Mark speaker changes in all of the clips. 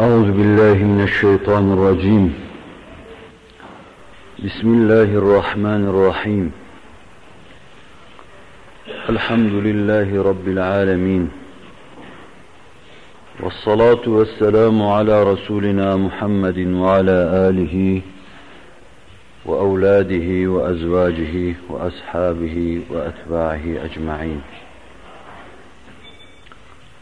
Speaker 1: أعوذ بالله من الشيطان الرجيم. بسم الله الرحمن الرحيم. الحمد لله رب العالمين. والصلاة والسلام على رسولنا محمد وعلى آله وأولاده وأزواجه وأصحابه وأتباعه أجمعين.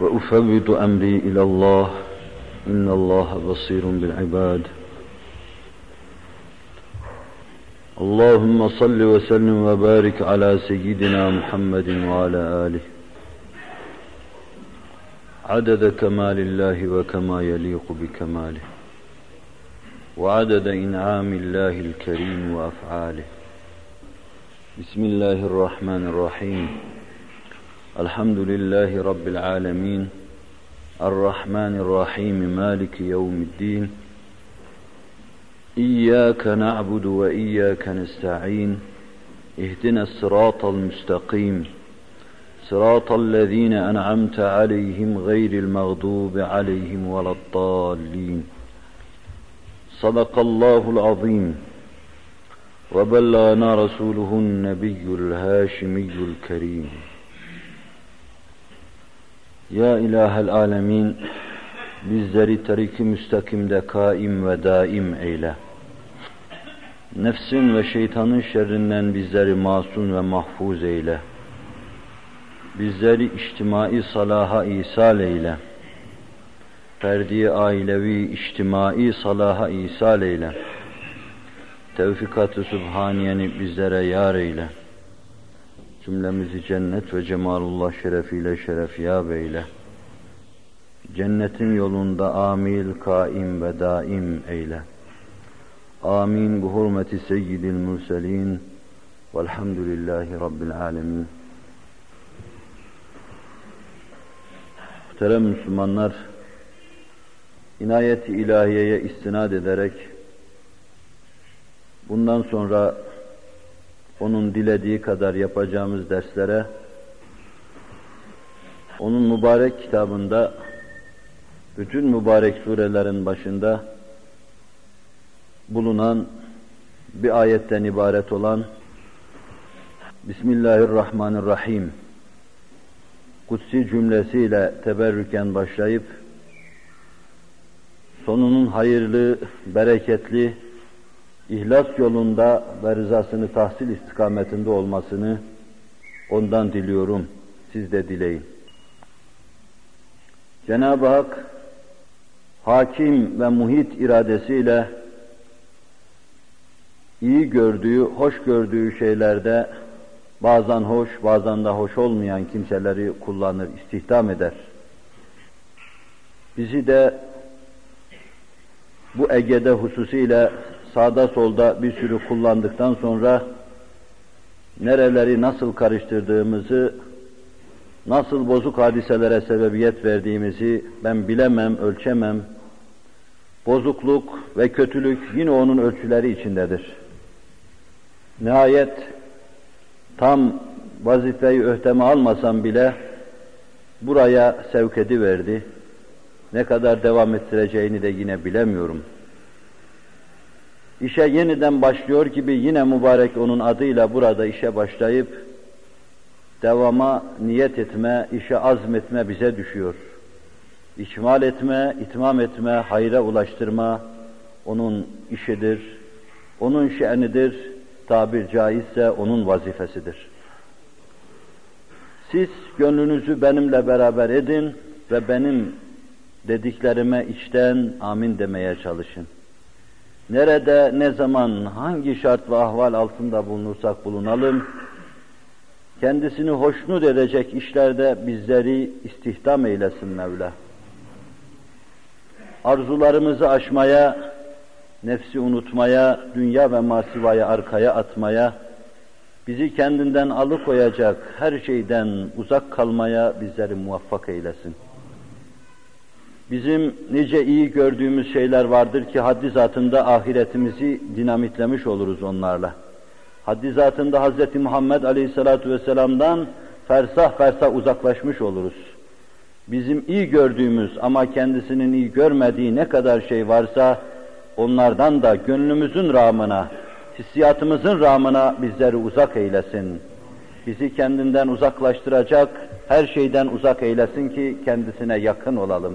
Speaker 1: وأفوض أمري إلى الله. إن الله بصير بالعباد. اللهم صل وسلم وبارك على سيدنا محمد وعلى آله. عدد كمال الله وكما يليق بكماله. وعدد إنعام الله الكريم وأفعاله. بسم الله الرحمن الرحيم. الحمد لله رب العالمين الرحمن الرحيم مالك يوم الدين إياك نعبد وإياك نستعين اهدنا الصراط المستقيم صراط الذين أنعمت عليهم غير المغضوب عليهم ولا الضالين. صدق الله العظيم. وبلغنا رسوله النبي الهاشمي الكريم. Ya ilahel alemin, bizleri tarik-i müstakimde kaim ve daim eyle. Nefsin ve şeytanın şerrinden bizleri masum ve mahfuz eyle. Bizleri içtimai salaha isal eyle. Ferdi ailevi içtimai salaha isal eyle. Tevfikat-ı Sübhaniyeni bizlere yar eyle cümlemizi cennet ve cemalullah şerefiyle şerefyab eyle. Cennetin yolunda amil, kaim ve daim eyle. Amin bu hurmeti seyyidil murselin velhamdülillahi rabbil alemin. Muhterem Müslümanlar, inayeti ilahiyeye istinad ederek bundan sonra onun dilediği kadar yapacağımız derslere onun mübarek kitabında bütün mübarek surelerin başında bulunan bir ayetten ibaret olan Bismillahirrahmanirrahim kutsi cümlesiyle teberrüken başlayıp sonunun hayırlı, bereketli, ihlas yolunda ve rızasını tahsil istikametinde olmasını ondan diliyorum. Siz de dileyin. Cenab-ı Hak hakim ve muhit iradesiyle iyi gördüğü, hoş gördüğü şeylerde bazen hoş, bazen de hoş olmayan kimseleri kullanır, istihdam eder. Bizi de bu Ege'de hususiyle sağda solda bir sürü kullandıktan sonra nereleri nasıl karıştırdığımızı, nasıl bozuk hadiselere sebebiyet verdiğimizi ben bilemem, ölçemem. Bozukluk ve kötülük yine onun ölçüleri içindedir. Nihayet tam vazifeyi öhteme almasam bile buraya sevk ediverdi. Ne kadar devam ettireceğini de yine bilemiyorum.'' İşe yeniden başlıyor gibi yine mübarek onun adıyla burada işe başlayıp devama niyet etme, işe azmetme bize düşüyor. İkmal etme, itmam etme, hayra ulaştırma onun işidir, onun şe'nidir, tabir caizse onun vazifesidir. Siz gönlünüzü benimle beraber edin ve benim dediklerime içten amin demeye çalışın. Nerede, ne zaman, hangi şart ve ahval altında bulunursak bulunalım, kendisini hoşnut edecek işlerde bizleri istihdam eylesin Mevla. arzularımızı aşmaya, nefsi unutmaya, dünya ve masivayı arkaya atmaya, bizi kendinden alıkoyacak her şeyden uzak kalmaya bizleri muvaffak eylesin. Bizim nice iyi gördüğümüz şeyler vardır ki haddi zatında ahiretimizi dinamitlemiş oluruz onlarla. Haddi zatında Hz. Muhammed Aleyhisselatü Vesselam'dan fersah fersah uzaklaşmış oluruz. Bizim iyi gördüğümüz ama kendisinin iyi görmediği ne kadar şey varsa onlardan da gönlümüzün rağmına, hissiyatımızın rağmına bizleri uzak eylesin. Bizi kendinden uzaklaştıracak her şeyden uzak eylesin ki kendisine yakın olalım.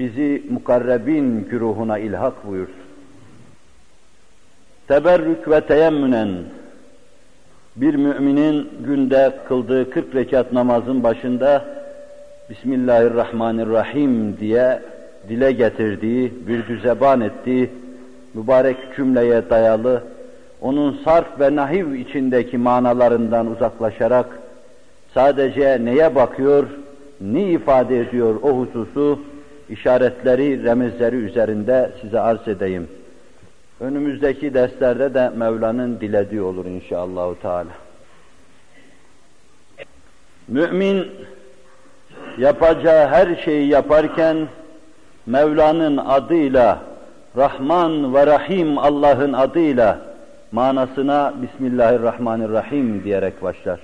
Speaker 1: Bizi mukarrebin güruhuna ilhak buyursun. Teberrük ve teyemmünen bir müminin günde kıldığı 40 rekat namazın başında Bismillahirrahmanirrahim diye dile getirdiği, bir düzeban ettiği mübarek cümleye dayalı, onun sarf ve nahiv içindeki manalarından uzaklaşarak sadece neye bakıyor, ne ifade ediyor o hususu, işaretleri, remizleri üzerinde size arz edeyim. Önümüzdeki derslerde de Mevla'nın dilediği olur inşallahü teala. Mümin yapacağı her şeyi yaparken Mevla'nın adıyla, Rahman ve Rahim Allah'ın adıyla manasına Bismillahirrahmanirrahim diyerek başlar.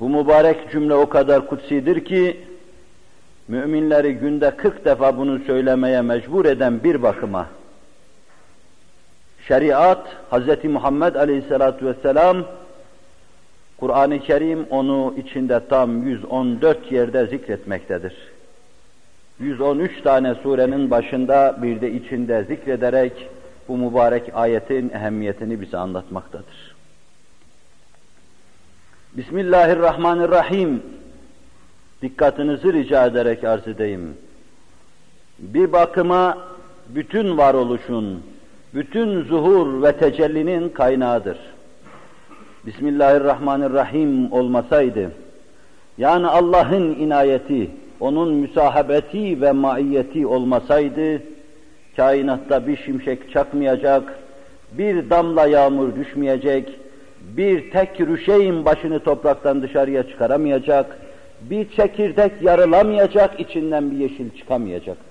Speaker 1: Bu mübarek cümle o kadar kutsidir ki, müminleri günde 40 defa bunu söylemeye mecbur eden bir bakıma, şeriat, Hz. Muhammed Aleyhisselatü Vesselam, Kur'an-ı Kerim onu içinde tam 114 yerde zikretmektedir. 113 tane surenin başında bir de içinde zikrederek bu mübarek ayetin ehemmiyetini bize anlatmaktadır. Bismillahirrahmanirrahim. Dikkatinizi rica ederek arz edeyim. Bir bakıma bütün varoluşun, bütün zuhur ve tecellinin kaynağıdır. Bismillahirrahmanirrahim olmasaydı, yani Allah'ın inayeti, onun müsahabeti ve maiyeti olmasaydı, kainatta bir şimşek çakmayacak, bir damla yağmur düşmeyecek, bir tek rüşeyin başını topraktan dışarıya çıkaramayacak, bir çekirdek yarılamayacak, içinden bir yeşil çıkamayacaktı.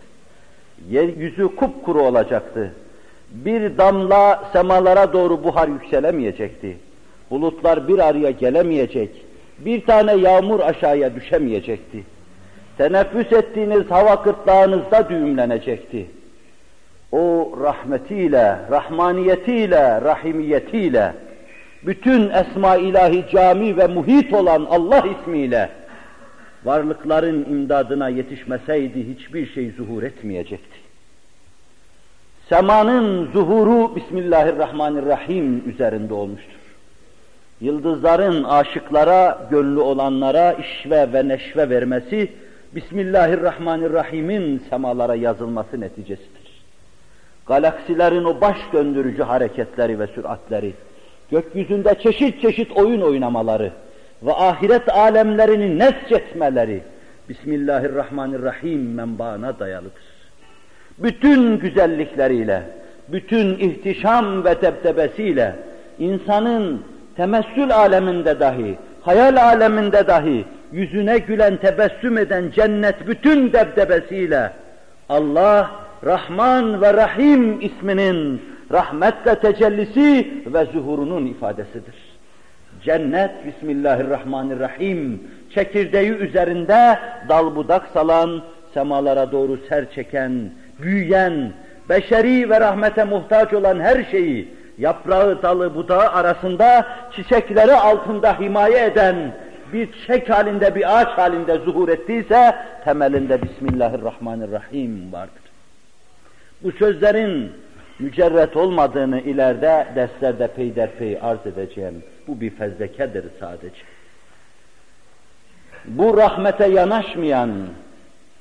Speaker 1: Yeryüzü kupkuru olacaktı. Bir damla semalara doğru buhar yükselemeyecekti. Bulutlar bir araya gelemeyecek. Bir tane yağmur aşağıya düşemeyecekti. Teneffüs ettiğiniz hava kırtlağınızda düğümlenecekti. O rahmetiyle, rahmaniyetiyle, rahimiyetiyle, bütün esma ilahi cami ve muhit olan Allah ismiyle varlıkların imdadına yetişmeseydi hiçbir şey zuhur etmeyecekti. Semanın zuhuru Bismillahirrahmanirrahim üzerinde olmuştur. Yıldızların aşıklara, gönlü olanlara işve ve neşve vermesi Bismillahirrahmanirrahim'in semalara yazılması neticesidir. Galaksilerin o baş döndürücü hareketleri ve süratleri, gökyüzünde çeşit çeşit oyun oynamaları ve ahiret alemlerini nesçetmeleri Bismillahirrahmanirrahim menbaına dayalıdır. Bütün güzellikleriyle, bütün ihtişam ve tebtebesiyle insanın temessül aleminde dahi, hayal aleminde dahi yüzüne gülen, tebessüm eden cennet bütün debdebesiyle Allah, Rahman ve Rahim isminin rahmetle tecellisi ve zuhurunun ifadesidir. Cennet, Bismillahirrahmanirrahim, çekirdeği üzerinde dal budak salan, semalara doğru ser çeken, büyüyen, beşeri ve rahmete muhtaç olan her şeyi, yaprağı, dalı, budağı arasında, çiçekleri altında himaye eden, bir çiçek halinde, bir ağaç halinde zuhur ettiyse, temelinde Bismillahirrahmanirrahim vardır. Bu sözlerin mücerret olmadığını ileride derslerde peyderpey arz edeceğim. Bu bir fezlekedir sadece. Bu rahmete yanaşmayan,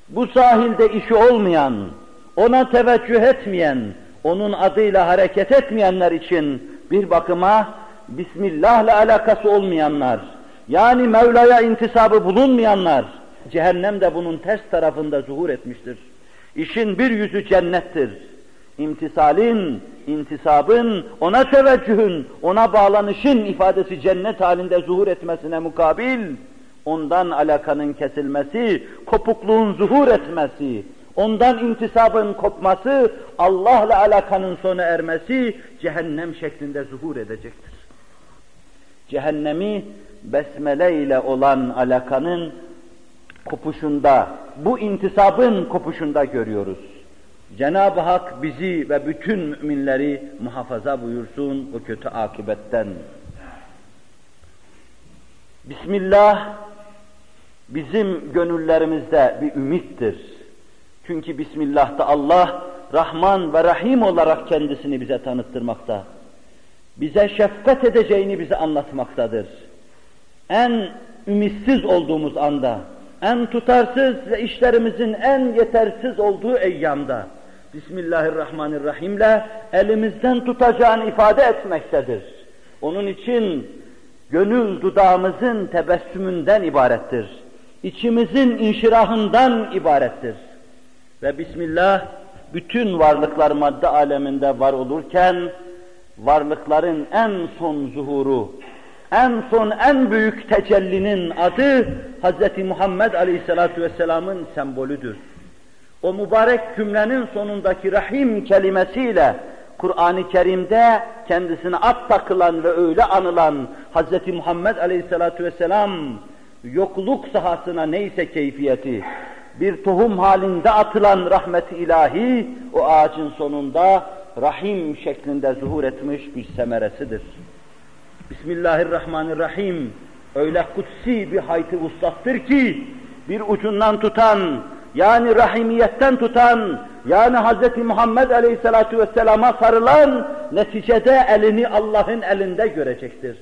Speaker 1: bu sahilde işi olmayan, ona teveccüh etmeyen, onun adıyla hareket etmeyenler için bir bakıma Bismillah'la alakası olmayanlar, yani Mevla'ya intisabı bulunmayanlar, cehennem de bunun ters tarafında zuhur etmiştir. İşin bir yüzü cennettir. İmtisalin, intisabın, ona teveccühün, ona bağlanışın ifadesi cennet halinde zuhur etmesine mukabil, ondan alakanın kesilmesi, kopukluğun zuhur etmesi, ondan intisabın kopması, Allah'la alakanın sona ermesi cehennem şeklinde zuhur edecektir. Cehennemi besmele ile olan alakanın kopuşunda, bu intisabın kopuşunda görüyoruz. Cenab-ı Hak bizi ve bütün müminleri muhafaza buyursun o kötü akibetten. Bismillah bizim gönüllerimizde bir ümittir. Çünkü Bismillah'ta Allah Rahman ve Rahim olarak kendisini bize tanıttırmakta. Bize şefkat edeceğini bize anlatmaktadır. En ümitsiz olduğumuz anda, en tutarsız ve işlerimizin en yetersiz olduğu eyyamda Bismillahirrahmanirrahim'le elimizden tutacağını ifade etmektedir. Onun için gönül dudağımızın tebessümünden ibarettir. İçimizin inşirahından ibarettir. Ve Bismillah bütün varlıklar madde aleminde var olurken varlıkların en son zuhuru, en son en büyük tecellinin adı Hz. Muhammed Aleyhisselatü Vesselam'ın sembolüdür. O mübarek cümlenin sonundaki rahim kelimesiyle Kur'an-ı Kerim'de kendisine at takılan ve öyle anılan Hz. Muhammed Aleyhisselatü Vesselam yokluk sahasına neyse keyfiyeti, bir tohum halinde atılan rahmet-i ilahi o ağacın sonunda rahim şeklinde zuhur etmiş bir semeresidir. Bismillahirrahmanirrahim öyle kutsi bir vuslattır ki bir ucundan tutan yani rahimiyetten tutan yani Hz. Muhammed Aleyhisselatü Vesselam'a sarılan neticede elini Allah'ın elinde görecektir.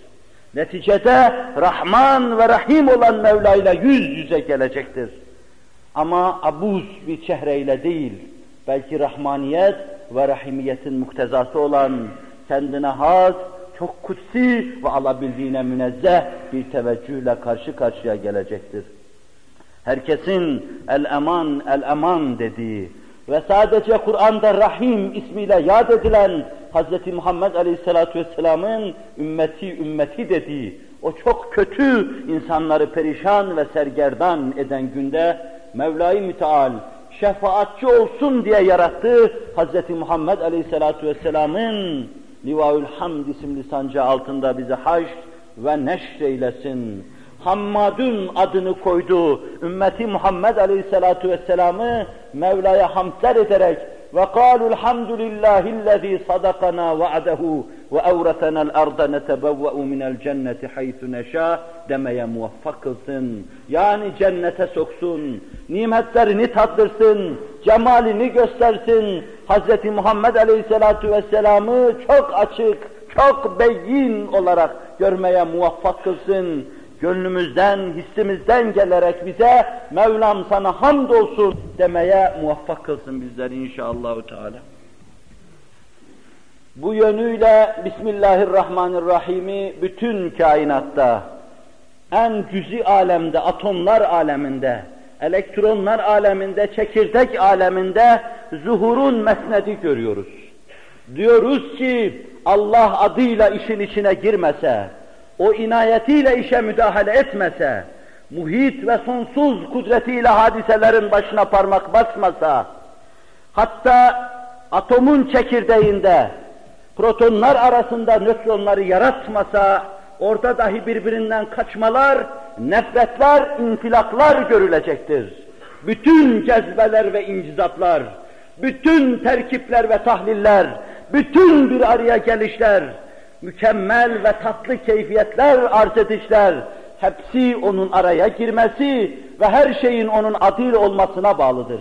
Speaker 1: Neticede Rahman ve Rahim olan Mevla ile yüz yüze gelecektir. Ama abuz bir çehreyle değil, belki Rahmaniyet ve Rahimiyetin muktezası olan kendine has, çok kutsi ve alabildiğine münezzeh bir teveccühle karşı karşıya gelecektir. Herkesin el-eman, el-eman dediği ve sadece Kur'an'da Rahim ismiyle yad edilen Hz. Muhammed Aleyhisselatü Vesselam'ın ümmeti ümmeti dediği o çok kötü insanları perişan ve sergerdan eden günde Mevla-i Müteal şefaatçi olsun diye yarattığı Hz. Muhammed Aleyhisselatü Vesselam'ın Livaül Hamd isimli sancağı altında bizi haşr ve neşreylesin. Hammadun adını koydu. Ümmeti Muhammed Aleyhisselatü Vesselam'ı Mevla'ya hamdler ederek وقالوا الحمد لله الذي صدقنا وعده وأورثنا الأرض نتبوأ من الجنة حيث نشاء demeye muvaffak kılsın. Yani cennete soksun, nimetlerini tattırsın, cemalini göstersin. Hz. Muhammed Aleyhisselatü Vesselam'ı çok açık, çok beyin olarak görmeye muvaffak kılsın gönlümüzden, hissimizden gelerek bize Mevlam sana hamdolsun demeye muvaffak kılsın bizleri inşallahü teala. Bu yönüyle Bismillahirrahmanirrahim'i bütün kainatta, en cüzi alemde, atomlar aleminde, elektronlar aleminde, çekirdek aleminde zuhurun mesnedi görüyoruz. Diyoruz ki Allah adıyla işin içine girmese, o inayetiyle işe müdahale etmese, muhit ve sonsuz kudretiyle hadiselerin başına parmak basmasa, hatta atomun çekirdeğinde protonlar arasında nötronları yaratmasa, orada dahi birbirinden kaçmalar, nefretler, infilaklar görülecektir. Bütün cezbeler ve incizatlar, bütün terkipler ve tahliller, bütün bir araya gelişler, mükemmel ve tatlı keyfiyetler arz edişler, hepsi onun araya girmesi ve her şeyin onun adil olmasına bağlıdır.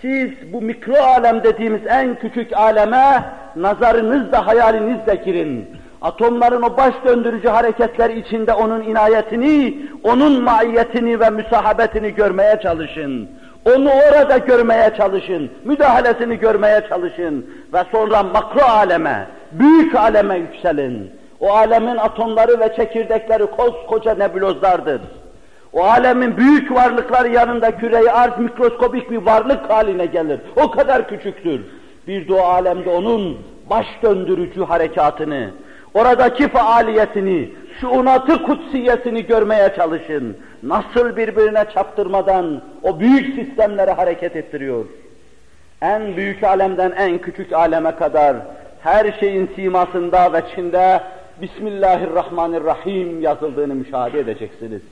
Speaker 1: Siz bu mikro alem dediğimiz en küçük aleme nazarınızla, hayalinizle girin. Atomların o baş döndürücü hareketler içinde onun inayetini, onun maiyetini ve müsahabetini görmeye çalışın. Onu orada görmeye çalışın, müdahalesini görmeye çalışın ve sonra makro aleme, büyük aleme yükselin. O alemin atomları ve çekirdekleri koskoca nebulozlardır. O alemin büyük varlıkları yanında küreyi arz mikroskopik bir varlık haline gelir. O kadar küçüktür. Bir de o alemde onun baş döndürücü harekatını, oradaki faaliyetini, şuunatı kutsiyesini görmeye çalışın. Nasıl birbirine çaptırmadan o büyük sistemleri hareket ettiriyor. En büyük alemden en küçük aleme kadar her şeyin simasında ve çinde Bismillahirrahmanirrahim yazıldığını müşahede edeceksiniz.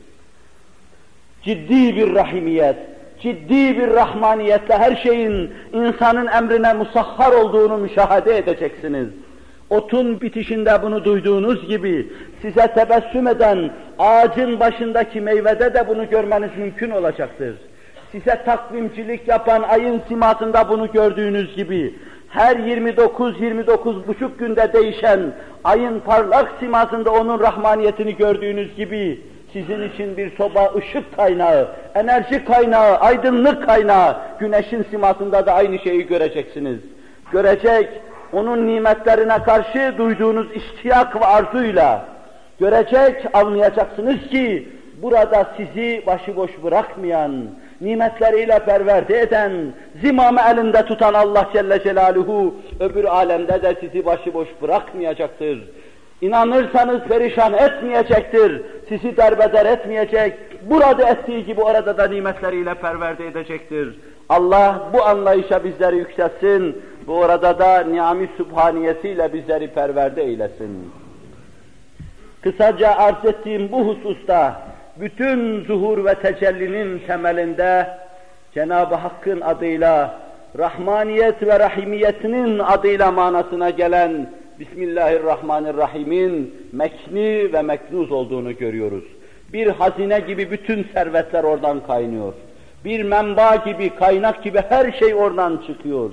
Speaker 1: Ciddi bir rahimiyet, ciddi bir rahmaniyetle her şeyin insanın emrine musahhar olduğunu müşahede edeceksiniz. Otun bitişinde bunu duyduğunuz gibi size tebessüm eden ağacın başındaki meyvede de bunu görmeniz mümkün olacaktır. Size takvimcilik yapan ayın simasında bunu gördüğünüz gibi her 29-29 buçuk günde değişen ayın parlak simasında onun rahmaniyetini gördüğünüz gibi sizin için bir soba ışık kaynağı, enerji kaynağı, aydınlık kaynağı, güneşin simasında da aynı şeyi göreceksiniz. Görecek, onun nimetlerine karşı duyduğunuz iştiyak ve arzuyla görecek, anlayacaksınız ki burada sizi başıboş bırakmayan, nimetleriyle perverde eden, zimamı elinde tutan Allah Celle Celaluhu öbür alemde de sizi başıboş bırakmayacaktır. İnanırsanız perişan etmeyecektir, sizi derbeder etmeyecek, burada ettiği gibi orada da nimetleriyle perverde edecektir. Allah bu anlayışa bizleri yükselsin, bu orada da niami bizleri perverde eylesin. Kısaca arz ettiğim bu hususta, bütün zuhur ve tecellinin temelinde Cenab-ı Hakk'ın adıyla, Rahmaniyet ve Rahimiyetinin adıyla manasına gelen Bismillahirrahmanirrahim'in mekni ve meknuz olduğunu görüyoruz. Bir hazine gibi bütün servetler oradan kaynıyor. Bir menba gibi, kaynak gibi her şey oradan çıkıyor.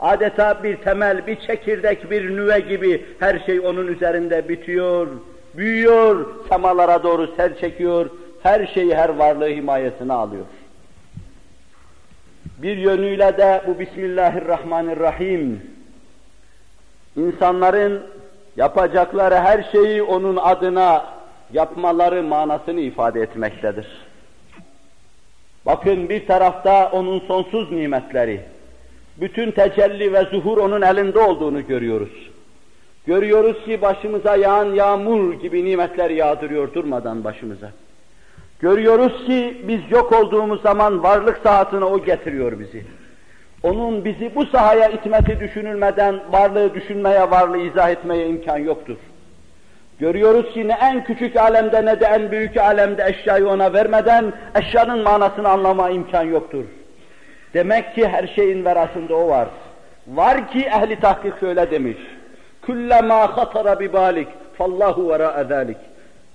Speaker 1: Adeta bir temel, bir çekirdek, bir nüve gibi her şey onun üzerinde bitiyor, büyüyor, semalara doğru ser çekiyor, her şeyi, her varlığı himayesine alıyor. Bir yönüyle de bu Bismillahirrahmanirrahim, insanların yapacakları her şeyi onun adına yapmaları manasını ifade etmektedir. Bakın bir tarafta onun sonsuz nimetleri, bütün tecelli ve zuhur onun elinde olduğunu görüyoruz. Görüyoruz ki başımıza yağan yağmur gibi nimetler yağdırıyor durmadan başımıza. Görüyoruz ki biz yok olduğumuz zaman varlık saatine o getiriyor bizi. Onun bizi bu sahaya itmesi düşünülmeden varlığı düşünmeye, varlığı izah etmeye imkan yoktur. Görüyoruz ki ne en küçük alemde ne de en büyük alemde eşyayı ona vermeden eşyanın manasını anlama imkan yoktur. Demek ki her şeyin verasında o var. Var ki ehli tahkik şöyle demiş. Kullama hatara bi balik fallahu vera zalik.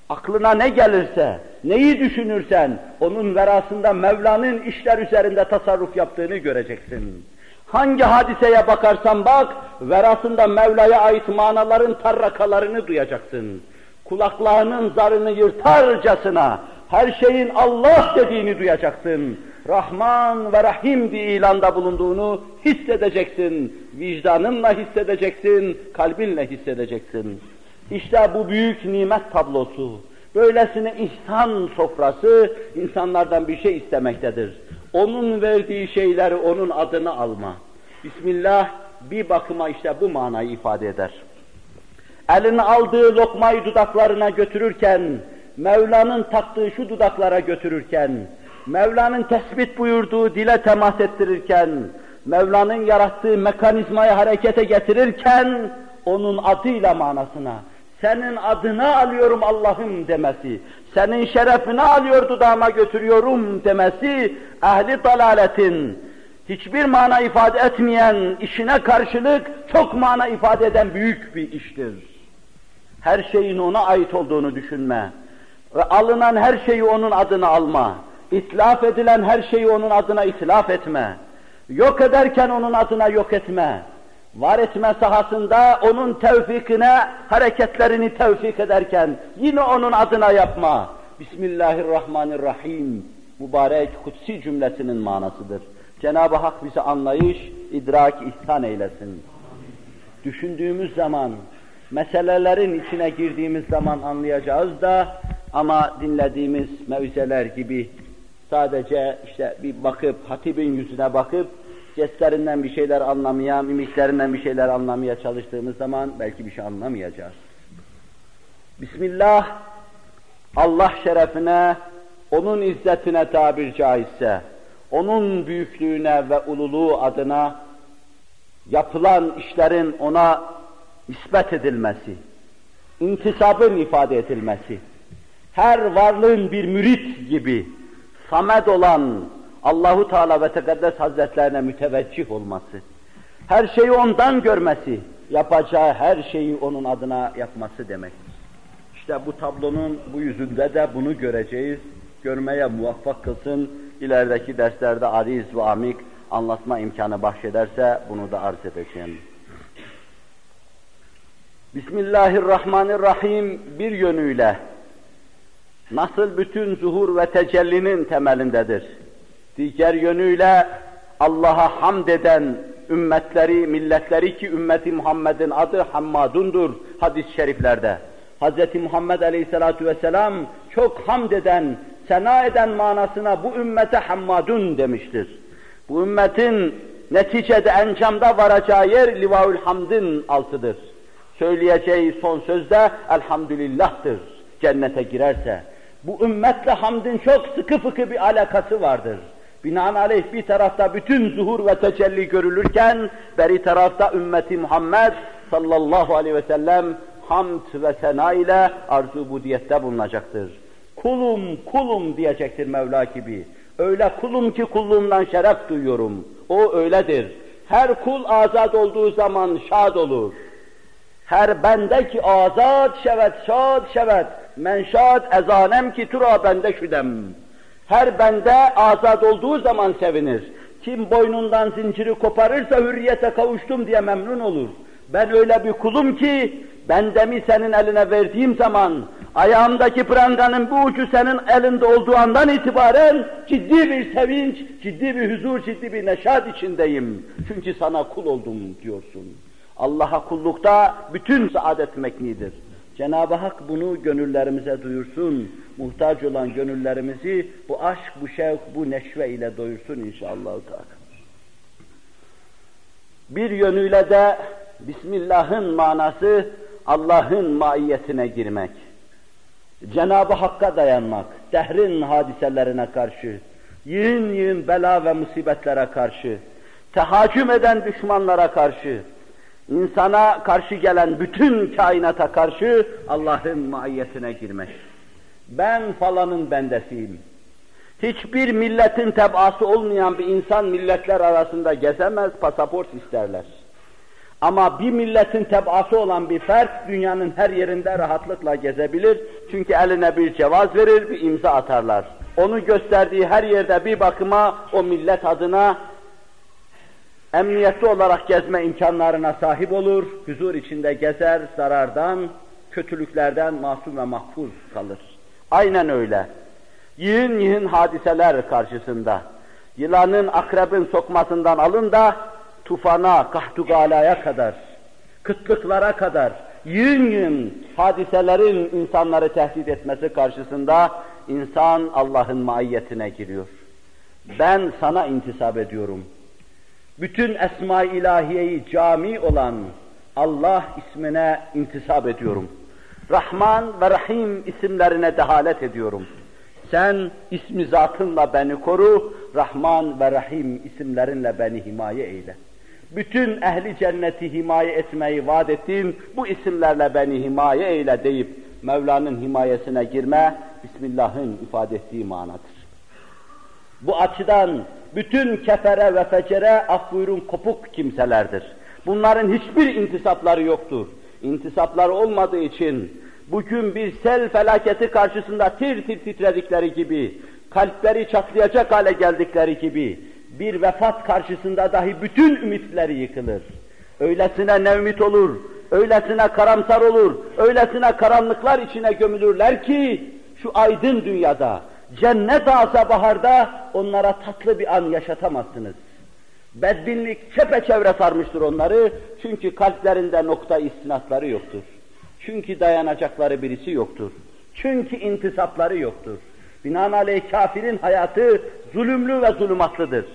Speaker 1: Aklına ne gelirse, neyi düşünürsen, onun verasında Mevla'nın işler üzerinde tasarruf yaptığını göreceksin. Hangi hadiseye bakarsan bak, verasında Mevla'ya ait manaların tarrakalarını duyacaksın. Kulaklarının zarını yırtarcasına, her şeyin Allah dediğini duyacaksın. Rahman ve Rahim diye ilanda bulunduğunu hissedeceksin. Vicdanınla hissedeceksin, kalbinle hissedeceksin. İşte bu büyük nimet tablosu, böylesine ihsan sofrası insanlardan bir şey istemektedir. Onun verdiği şeyleri onun adını alma. Bismillah bir bakıma işte bu manayı ifade eder. Elini aldığı lokmayı dudaklarına götürürken, Mevla'nın taktığı şu dudaklara götürürken, Mevla'nın tespit buyurduğu dile temas ettirirken, Mevla'nın yarattığı mekanizmayı harekete getirirken, onun adıyla manasına, senin adına alıyorum Allah'ım demesi, senin şerefine alıyor dudağıma götürüyorum demesi, ehli dalaletin, hiçbir mana ifade etmeyen işine karşılık çok mana ifade eden büyük bir iştir. Her şeyin ona ait olduğunu düşünme ve alınan her şeyi onun adına alma, itlaf edilen her şeyi onun adına itlaf etme, yok ederken onun adına yok etme, var etme sahasında onun tevfikine hareketlerini tevfik ederken yine onun adına yapma. Bismillahirrahmanirrahim mübarek kutsi cümlesinin manasıdır. Cenab-ı Hak bize anlayış, idrak, ihsan eylesin. Düşündüğümüz zaman, meselelerin içine girdiğimiz zaman anlayacağız da
Speaker 2: Ama dinlediğimiz mevizeler gibi sadece işte bir bakıp, hatibin yüzüne bakıp, jestlerinden bir şeyler anlamaya, mimiklerinden bir şeyler anlamaya çalıştığımız zaman belki bir şey anlamayacağız. Bismillah, Allah şerefine, onun izzetine tabir caizse, onun büyüklüğüne ve ululuğu adına yapılan işlerin ona nispet edilmesi, intisabın ifade edilmesi, her varlığın bir mürit gibi samed olan Allahu Teala ve Tekaddes Hazretlerine müteveccih olması, her şeyi ondan görmesi, yapacağı her şeyi onun adına yapması demek. İşte bu tablonun bu yüzünde de bunu göreceğiz. Görmeye muvaffak kılsın. İlerideki derslerde ariz ve amik anlatma imkanı bahşederse bunu da arz edeceğim. Bismillahirrahmanirrahim bir yönüyle nasıl bütün zuhur ve tecellinin temelindedir. Diğer yönüyle Allah'a hamd eden ümmetleri, milletleri ki ümmeti Muhammed'in adı Hammadundur hadis-i şeriflerde. Hz. Muhammed Aleyhisselatü Vesselam çok hamd eden, sena eden manasına bu ümmete Hammadun demiştir. Bu ümmetin neticede encamda varacağı yer Livaül Hamd'ın altıdır. Söyleyeceği son sözde Elhamdülillah'tır cennete girerse. Bu ümmetle hamdin çok sıkı fıkı bir alakası vardır. Binaenaleyh bir tarafta bütün zuhur ve tecelli görülürken, beri tarafta ümmeti Muhammed sallallahu aleyhi ve sellem hamd ve sena ile arzu budiyette bulunacaktır. Kulum, kulum diyecektir Mevla gibi. Öyle kulum ki kulluğumdan şeref duyuyorum. O öyledir. Her kul azad olduğu zaman şad olur. Her bendeki azad şevet, şad şevet. Men şad ezanem ki tura bende şüdem. Her bende azad olduğu zaman sevinir. Kim boynundan zinciri koparırsa hürriyete kavuştum diye memnun olur. Ben öyle bir kulum ki bendemi senin eline verdiğim zaman ayağımdaki pranganın bu ucu senin elinde olduğu andan itibaren ciddi bir sevinç, ciddi bir huzur, ciddi bir neşat içindeyim. Çünkü sana kul oldum diyorsun. Allah'a kullukta bütün saadet meknidir. Cenab-ı Hak bunu gönüllerimize duyursun. Muhtaç olan gönüllerimizi bu aşk, bu şevk, bu neşve ile doyursun inşallah. Bir yönüyle de Bismillah'ın manası Allah'ın maiyetine girmek. Cenab-ı Hakk'a dayanmak, dehrin hadiselerine karşı, yığın yığın bela ve musibetlere karşı, tehacüm eden düşmanlara karşı, insana karşı gelen bütün kainata karşı Allah'ın maiyetine girmek. Ben falanın bendesiyim. Hiçbir milletin tebası olmayan bir insan milletler arasında gezemez, pasaport isterler. Ama bir milletin tebası olan bir fert dünyanın her yerinde rahatlıkla gezebilir. Çünkü eline bir cevaz verir, bir imza atarlar. Onu gösterdiği her yerde bir bakıma o millet adına emniyetli olarak gezme imkanlarına sahip olur, huzur içinde gezer, zarardan, kötülüklerden masum ve mahfuz kalır. Aynen öyle. Yığın yığın hadiseler karşısında, yılanın akrebin sokmasından alın da tufana, kahtugalaya kadar, kıtlıklara kadar, yığın yığın hadiselerin insanları tehdit etmesi karşısında insan Allah'ın maiyetine giriyor. Ben sana intisap ediyorum. Bütün esma-i ilahiyeyi cami olan Allah ismine intisap ediyorum. Rahman ve Rahim isimlerine dehalet ediyorum. Sen ismi zatınla beni koru, Rahman ve Rahim isimlerinle beni himaye eyle bütün ehli cenneti himaye etmeyi vaat ettiğin bu isimlerle beni himaye eyle deyip Mevla'nın himayesine girme, Bismillah'ın ifade ettiği manadır. Bu açıdan bütün kefere ve fecere af kopuk kimselerdir. Bunların hiçbir intisapları yoktur. İntisapları olmadığı için bugün bir sel felaketi karşısında tir tir titredikleri gibi, kalpleri çatlayacak hale geldikleri gibi, bir vefat karşısında dahi bütün ümitleri yıkılır. Öylesine ne ümit olur, öylesine karamsar olur, öylesine karanlıklar içine gömülürler ki şu aydın dünyada, cennet ağza baharda onlara tatlı bir an yaşatamazsınız. Bedbinlik çepeçevre sarmıştır onları çünkü kalplerinde nokta istinatları yoktur. Çünkü dayanacakları birisi yoktur. Çünkü intisapları yoktur. Binaenaleyh kafirin hayatı zulümlü ve zulümatlıdır.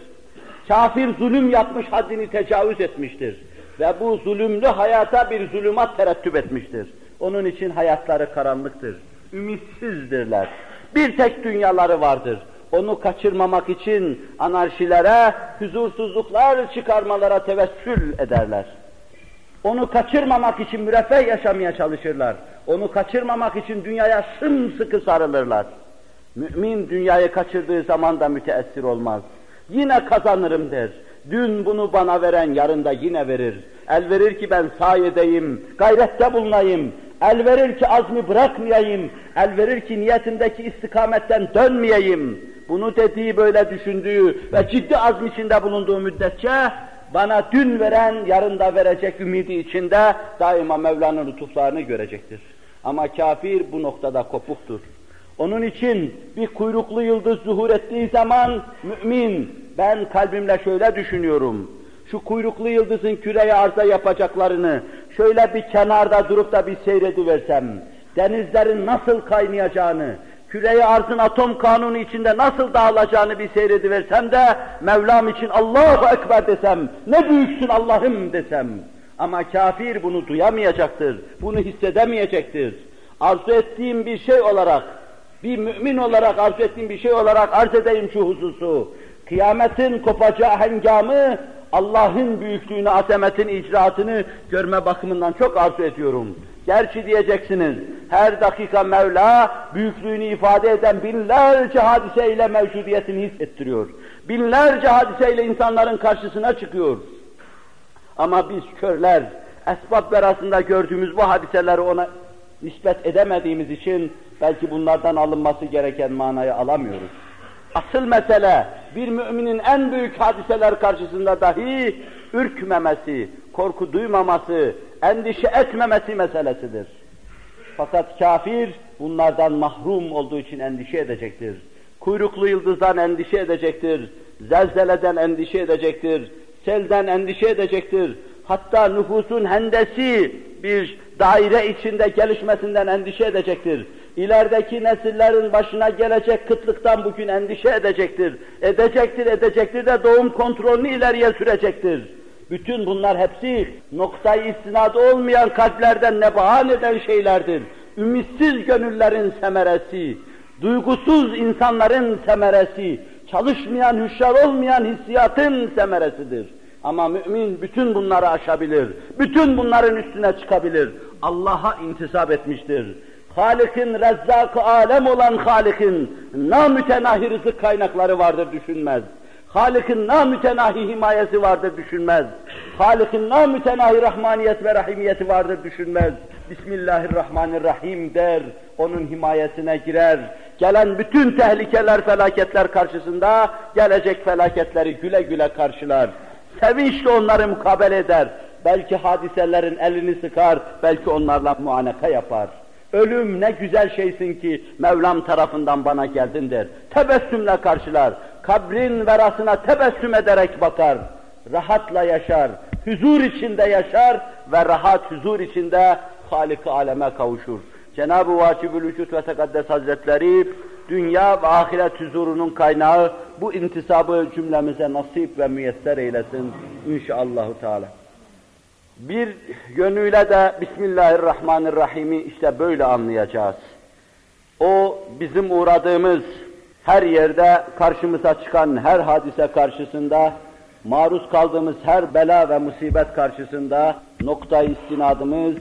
Speaker 2: Kafir zulüm yapmış, haddini tecavüz etmiştir. Ve bu zulümlü hayata bir zulümat terettüp etmiştir. Onun için hayatları karanlıktır. Ümitsizdirler. Bir tek dünyaları vardır. Onu kaçırmamak için anarşilere, huzursuzluklar çıkarmalara tevessül ederler. Onu kaçırmamak için müreffeh yaşamaya çalışırlar. Onu kaçırmamak için dünyaya sımsıkı sarılırlar. Mümin dünyayı kaçırdığı zaman da müteessir olmaz. Yine kazanırım der. Dün bunu bana veren yarın da yine verir. El verir ki ben sayedeyim, gayrette bulunayım. El verir ki azmi bırakmayayım. El verir ki niyetimdeki istikametten dönmeyeyim. Bunu dediği böyle düşündüğü ve ciddi azm içinde bulunduğu müddetçe bana dün veren yarın da verecek ümidi içinde daima Mevla'nın lütuflarını görecektir. Ama kafir bu noktada kopuktur. Onun için bir kuyruklu yıldız zuhur ettiği zaman mümin, ben kalbimle şöyle düşünüyorum. Şu kuyruklu yıldızın küreye arza yapacaklarını şöyle bir kenarda durup da bir seyrediversem, denizlerin nasıl kaynayacağını, küreye arzın atom kanunu içinde nasıl dağılacağını bir seyrediversem de Mevlam için Allahu Ekber desem, ne büyüksün Allah'ım desem. Ama kafir bunu duyamayacaktır, bunu hissedemeyecektir. Arzu ettiğim bir şey olarak, bir mümin olarak arzu ettiğim bir şey olarak arz edeyim şu hususu. Kıyametin kopacağı hengamı Allah'ın büyüklüğünü, azametin icraatını görme bakımından çok arzu ediyorum. Gerçi diyeceksiniz, her dakika Mevla büyüklüğünü ifade eden binlerce hadiseyle mevcudiyetini hissettiriyor. Binlerce hadiseyle insanların karşısına çıkıyor. Ama biz körler, esbab arasında gördüğümüz bu hadiseleri ona nispet edemediğimiz için belki bunlardan alınması gereken manayı alamıyoruz. Asıl mesele bir müminin en büyük hadiseler karşısında dahi ürkmemesi, korku duymaması, endişe etmemesi meselesidir. Fakat kafir bunlardan mahrum olduğu için endişe edecektir. Kuyruklu yıldızdan endişe edecektir. Zelzeleden endişe edecektir. Selden endişe edecektir. Hatta nüfusun hendesi bir daire içinde gelişmesinden endişe edecektir. İlerideki nesillerin başına gelecek kıtlıktan bugün endişe edecektir. Edecektir, edecektir de doğum kontrolünü ileriye sürecektir. Bütün bunlar hepsi noktayı istinadı olmayan kalplerden nebahan eden şeylerdir. Ümitsiz gönüllerin semeresi, duygusuz insanların semeresi, çalışmayan, hüşyar olmayan hissiyatın semeresidir. Ama mümin bütün bunları aşabilir, bütün bunların üstüne çıkabilir. Allah'a intisap etmiştir. Halik'in, rezzak alem olan Halik'in namütenahi rızık kaynakları vardır düşünmez. Halik'in namütenahi himayesi vardır düşünmez. Halik'in namütenahi rahmaniyet ve rahimiyeti vardır düşünmez. Bismillahirrahmanirrahim der, onun himayesine girer. Gelen bütün tehlikeler, felaketler karşısında gelecek felaketleri güle güle karşılar. Sevinçle onları mukabele eder. Belki hadiselerin elini sıkar, belki onlarla muaneka yapar. Ölüm ne güzel şeysin ki Mevlam tarafından bana geldin der. Tebessümle karşılar. Kabrin verasına tebessüm ederek bakar. Rahatla yaşar. Huzur içinde yaşar ve rahat huzur içinde Halik-i aleme kavuşur. Cenab-ı Vacibül Vücut ve Tekaddes Hazretleri dünya ve ahiret huzurunun kaynağı bu intisabı cümlemize nasip ve müyesser eylesin inşallahü teala. Bir yönüyle de Bismillahirrahmanirrahim'i işte böyle anlayacağız. O bizim uğradığımız her yerde karşımıza çıkan her hadise karşısında, maruz kaldığımız her bela ve musibet karşısında nokta istinadımız,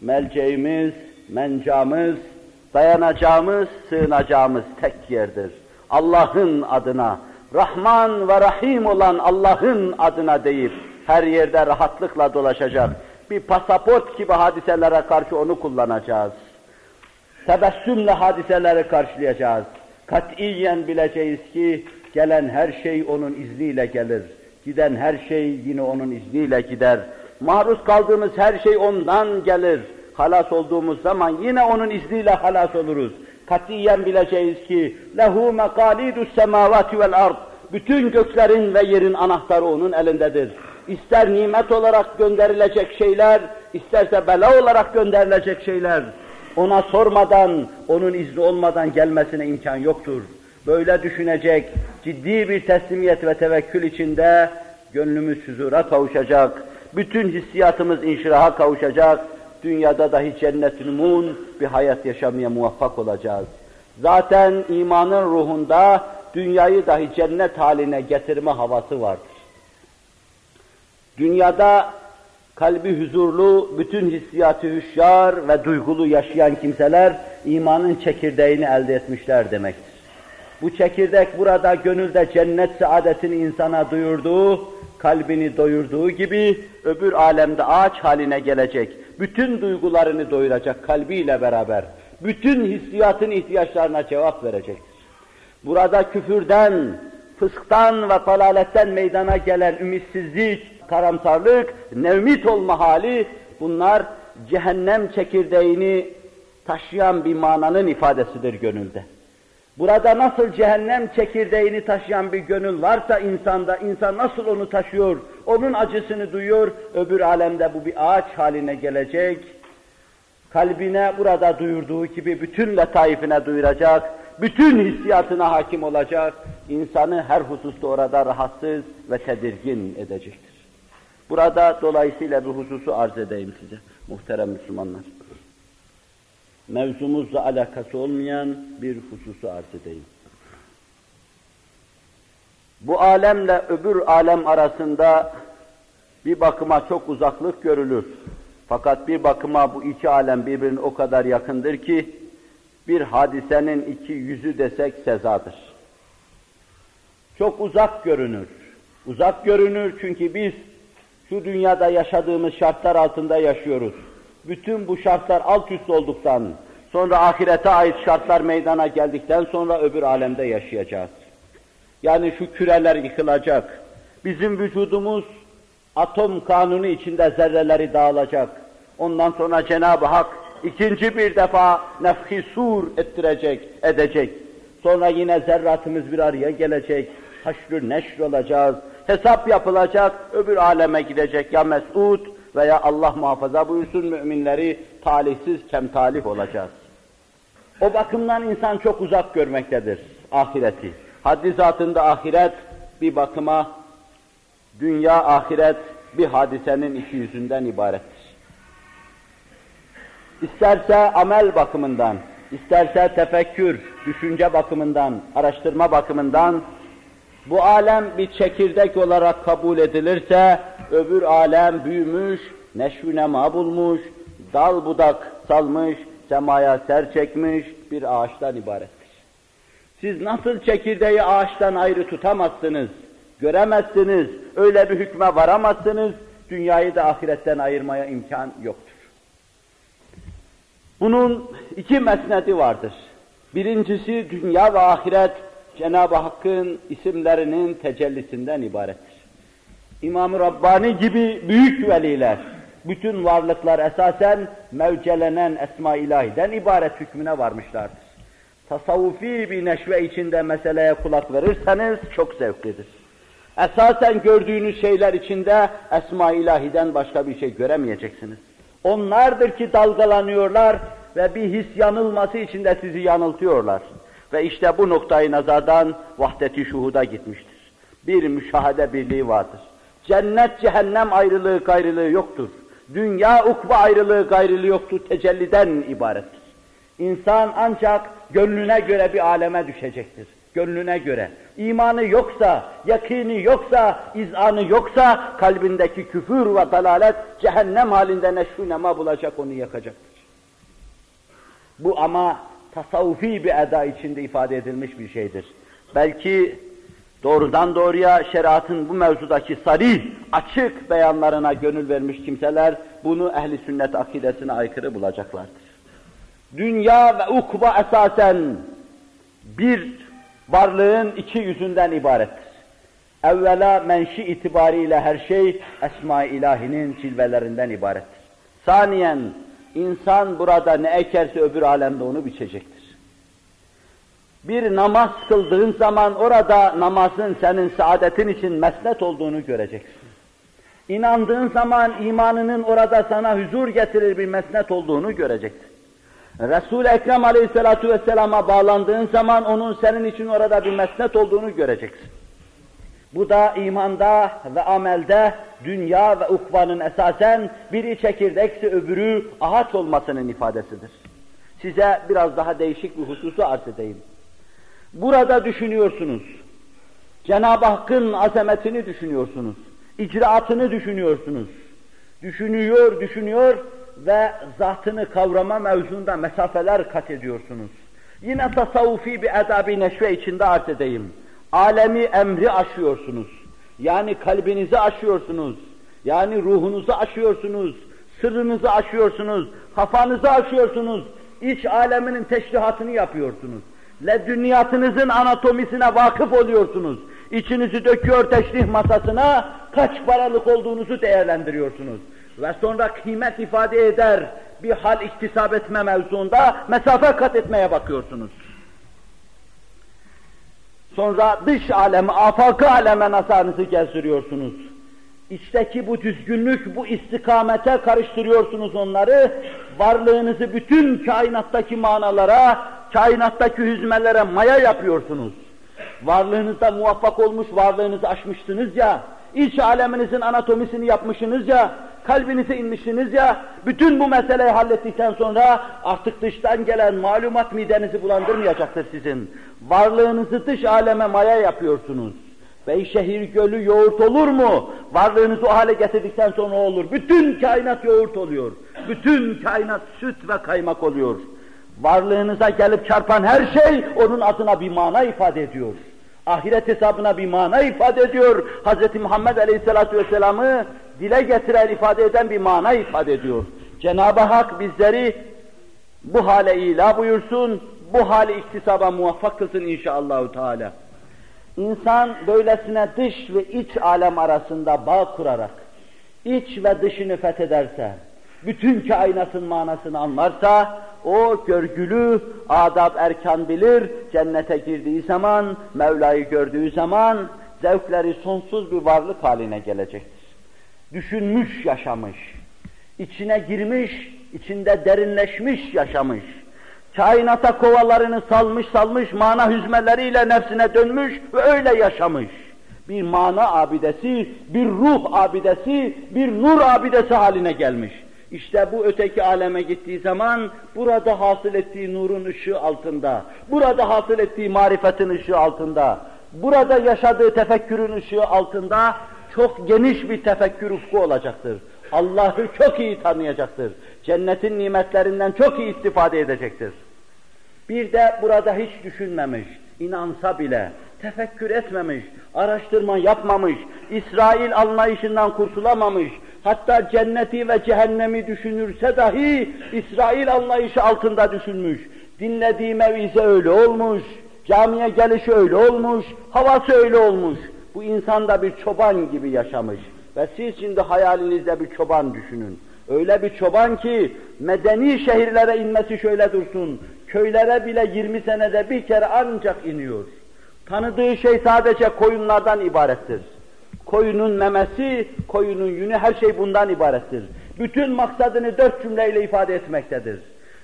Speaker 2: melceğimiz, mencamız, dayanacağımız, sığınacağımız tek yerdir. Allah'ın adına, Rahman ve Rahim olan Allah'ın adına deyip her yerde rahatlıkla dolaşacak. Bir pasaport gibi hadiselere karşı onu kullanacağız. Tebessümle hadiseleri karşılayacağız. Katiyen bileceğiz ki gelen her şey onun izniyle gelir. Giden her şey yine onun izniyle gider. Maruz kaldığımız her şey ondan gelir. Halas olduğumuz zaman yine onun izniyle halas oluruz. Katiyen bileceğiz ki lehu mekalidus semavati vel ard. Bütün göklerin ve yerin anahtarı onun elindedir. İster nimet olarak gönderilecek şeyler, isterse bela olarak gönderilecek şeyler, ona sormadan, onun izni olmadan gelmesine imkan yoktur. Böyle düşünecek, ciddi bir teslimiyet ve tevekkül içinde gönlümüz huzura kavuşacak, bütün hissiyatımız inşiraha kavuşacak, dünyada dahi cennet numun bir hayat yaşamaya muvaffak olacağız. Zaten imanın ruhunda dünyayı dahi cennet haline getirme havası vardır. Dünyada kalbi huzurlu, bütün hissiyatı hüşyar ve duygulu yaşayan kimseler imanın çekirdeğini elde etmişler demektir. Bu çekirdek burada gönülde cennet saadetini insana duyurduğu, kalbini doyurduğu gibi öbür alemde ağaç haline gelecek. Bütün duygularını doyuracak kalbiyle beraber. Bütün hissiyatın ihtiyaçlarına cevap verecektir. Burada küfürden, fısktan ve talaletten meydana gelen ümitsizlik, karamsarlık, nevmit olma hali bunlar cehennem çekirdeğini taşıyan bir mananın ifadesidir gönülde. Burada nasıl cehennem çekirdeğini taşıyan bir gönül varsa insanda, insan nasıl onu taşıyor, onun acısını duyuyor, öbür alemde bu bir ağaç haline gelecek, kalbine burada duyurduğu gibi bütün letaifine duyuracak, bütün hissiyatına hakim olacak, insanı her hususta orada rahatsız ve tedirgin edecektir. Burada dolayısıyla bir hususu arz edeyim size, muhterem Müslümanlar mevzumuzla alakası olmayan bir hususu arz edeyim. Bu alemle öbür alem arasında bir bakıma çok uzaklık görülür. Fakat bir bakıma bu iki alem birbirine o kadar yakındır ki bir hadisenin iki yüzü desek sezadır. Çok uzak görünür. Uzak görünür çünkü biz şu dünyada yaşadığımız şartlar altında yaşıyoruz bütün bu şartlar alt üst olduktan, sonra ahirete ait şartlar meydana geldikten sonra öbür alemde yaşayacağız. Yani şu küreler yıkılacak. Bizim vücudumuz atom kanunu içinde zerreleri dağılacak. Ondan sonra Cenab-ı Hak ikinci bir defa nefhi sur ettirecek, edecek. Sonra yine zerratımız bir araya gelecek. Haşrü neşr olacağız. Hesap yapılacak, öbür aleme gidecek ya Mesud veya Allah muhafaza buyursun müminleri talihsiz kemtalih olacağız. O bakımdan insan çok uzak görmektedir ahireti. Haddi zatında ahiret bir bakıma dünya ahiret bir hadisenin iki yüzünden ibarettir. İsterse amel bakımından, isterse tefekkür, düşünce bakımından, araştırma bakımından bu alem bir çekirdek olarak kabul edilirse öbür alem büyümüş, neşvü nema bulmuş, dal budak salmış, semaya ser çekmiş bir ağaçtan ibarettir. Siz nasıl çekirdeği ağaçtan ayrı tutamazsınız, göremezsiniz, öyle bir hükme varamazsınız, dünyayı da ahiretten ayırmaya imkan yoktur. Bunun iki mesnedi vardır. Birincisi dünya ve ahiret Cenab-ı Hakk'ın isimlerinin tecellisinden ibarettir. İmam-ı Rabbani gibi büyük veliler, bütün varlıklar esasen mevcelenen esma ilahiden ibaret hükmüne varmışlardır. Tasavvufi bir neşve içinde meseleye kulak verirseniz çok zevklidir. Esasen gördüğünüz şeyler içinde esma ilahiden başka bir şey göremeyeceksiniz. Onlardır ki dalgalanıyorlar ve bir his yanılması içinde sizi yanıltıyorlar. Ve işte bu noktayı nazardan vahdeti şuhuda gitmiştir. Bir müşahede birliği vardır. Cennet cehennem ayrılığı gayrılığı yoktur. Dünya ukba ayrılığı gayrılığı yoktur. Tecelliden ibarettir. İnsan ancak gönlüne göre bir aleme düşecektir. Gönlüne göre. İmanı yoksa, yakini yoksa, izanı yoksa kalbindeki küfür ve dalalet cehennem halinde neşru nema bulacak onu yakacaktır. Bu ama tasavvufi bir eda içinde ifade edilmiş bir şeydir. Belki doğrudan doğruya şeriatın bu mevzudaki sarih, açık beyanlarına gönül vermiş kimseler bunu ehli sünnet akidesine aykırı bulacaklardır. Dünya ve ukba esasen bir varlığın iki yüzünden ibarettir. Evvela menşi itibariyle her şey Esma-i İlahi'nin cilvelerinden ibarettir. Saniyen insan burada ne ekerse öbür alemde onu biçecektir bir namaz kıldığın zaman orada namazın senin saadetin için mesnet olduğunu göreceksin. İnandığın zaman imanının orada sana huzur getirir bir mesnet olduğunu göreceksin. Resul-i Ekrem Aleyhisselatü Vesselam'a bağlandığın zaman onun senin için orada bir mesnet olduğunu göreceksin. Bu da imanda ve amelde dünya ve ukvanın esasen biri çekirdekse öbürü ağaç olmasının ifadesidir. Size biraz daha değişik bir hususu arz edeyim. Burada düşünüyorsunuz. Cenab-ı Hakk'ın azametini düşünüyorsunuz. icraatını düşünüyorsunuz. Düşünüyor, düşünüyor ve zatını kavrama mevzunda mesafeler kat ediyorsunuz. Yine tasavvufi bir edabi neşve içinde arz edeyim. Alemi emri aşıyorsunuz. Yani kalbinizi aşıyorsunuz. Yani ruhunuzu aşıyorsunuz. Sırrınızı aşıyorsunuz. Kafanızı aşıyorsunuz. İç aleminin teşrihatını yapıyorsunuz. Ledünniyatınızın anatomisine vakıf oluyorsunuz. İçinizi döküyor teşrih masasına, kaç paralık olduğunuzu değerlendiriyorsunuz. Ve sonra kıymet ifade eder bir hal iktisap etme mevzuunda mesafe kat etmeye bakıyorsunuz. Sonra dış aleme, afakı aleme nazarınızı gezdiriyorsunuz. İçteki bu düzgünlük, bu istikamete karıştırıyorsunuz onları. Varlığınızı bütün kainattaki manalara, kainattaki hüzmelere maya yapıyorsunuz. Varlığınızda muvaffak olmuş, varlığınızı aşmışsınız ya, iç aleminizin anatomisini yapmışsınız ya, kalbinize inmişsiniz ya, bütün bu meseleyi hallettikten sonra artık dıştan gelen malumat midenizi bulandırmayacaktır sizin. Varlığınızı dış aleme maya yapıyorsunuz. Beyşehir gölü yoğurt olur mu? Varlığınızı o hale getirdikten sonra olur. Bütün kainat yoğurt oluyor. Bütün kainat süt ve kaymak oluyor. Varlığınıza gelip çarpan her şey onun adına bir mana ifade ediyor. Ahiret hesabına bir mana ifade ediyor. Hz. Muhammed Aleyhisselatü Vesselam'ı dile getiren, ifade eden bir mana ifade ediyor. Cenab-ı Hak bizleri bu hale ila buyursun, bu hali iktisaba muvaffak kılsın inşallahü teala. İnsan böylesine dış ve iç alem arasında bağ kurarak, iç ve dışını fethederse, bütün kainatın manasını anlarsa, o görgülü, adab erkan bilir, cennete girdiği zaman, Mevla'yı gördüğü zaman, zevkleri sonsuz bir varlık haline gelecektir. Düşünmüş yaşamış, içine girmiş, içinde derinleşmiş yaşamış, kainata kovalarını salmış salmış, mana hüzmeleriyle nefsine dönmüş ve öyle yaşamış. Bir mana abidesi, bir ruh abidesi, bir nur abidesi haline gelmiş. İşte bu öteki aleme gittiği zaman burada hasıl ettiği nurun ışığı altında, burada hasıl ettiği marifetin ışığı altında, burada yaşadığı tefekkürün ışığı altında çok geniş bir tefekkür ufku olacaktır. Allah'ı çok iyi tanıyacaktır. Cennetin nimetlerinden çok iyi istifade edecektir. Bir de burada hiç düşünmemiş, inansa bile, tefekkür etmemiş, araştırma yapmamış, İsrail anlayışından kurtulamamış, hatta cenneti ve cehennemi düşünürse dahi İsrail anlayışı altında düşünmüş. Dinlediği mevize öyle olmuş, camiye gelişi öyle olmuş, havası öyle olmuş. Bu insan da bir çoban gibi yaşamış. Ve siz şimdi hayalinizde bir çoban düşünün. Öyle bir çoban ki medeni şehirlere inmesi şöyle dursun. Köylere bile 20 senede bir kere ancak iniyor. Tanıdığı şey sadece koyunlardan ibarettir. Koyunun memesi, koyunun yünü her şey bundan ibarettir. Bütün maksadını dört cümleyle ifade etmektedir.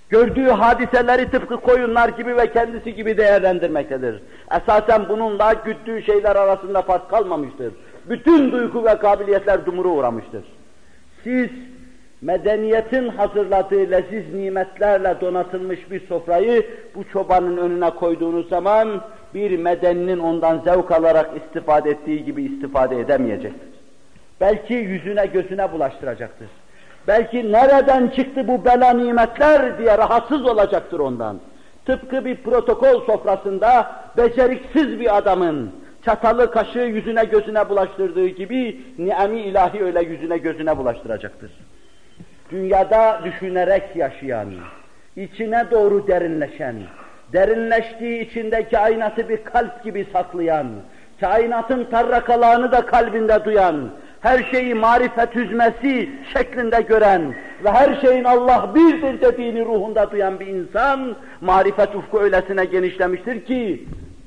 Speaker 2: Gördüğü hadiseleri tıpkı koyunlar gibi ve kendisi gibi değerlendirmektedir. Esasen bununla güttüğü şeyler arasında fark kalmamıştır. Bütün duygu ve kabiliyetler dumura uğramıştır. Siz medeniyetin hazırladığı leziz nimetlerle donatılmış bir sofrayı bu çobanın önüne koyduğunuz zaman bir medeninin ondan zevk alarak istifade ettiği gibi istifade edemeyecektir. Belki yüzüne gözüne bulaştıracaktır. Belki nereden çıktı bu bela nimetler diye rahatsız olacaktır ondan. Tıpkı bir protokol sofrasında beceriksiz bir adamın çatalı kaşığı yüzüne gözüne bulaştırdığı gibi ni'ami ilahi öyle yüzüne gözüne bulaştıracaktır. Dünyada düşünerek yaşayan, içine doğru derinleşen, derinleştiği içinde kainatı bir kalp gibi saklayan, kainatın tarrakalağını da kalbinde duyan, her şeyi marifet hüzmesi şeklinde gören ve her şeyin Allah birdir dediğini ruhunda duyan bir insan, marifet ufku öylesine genişlemiştir ki,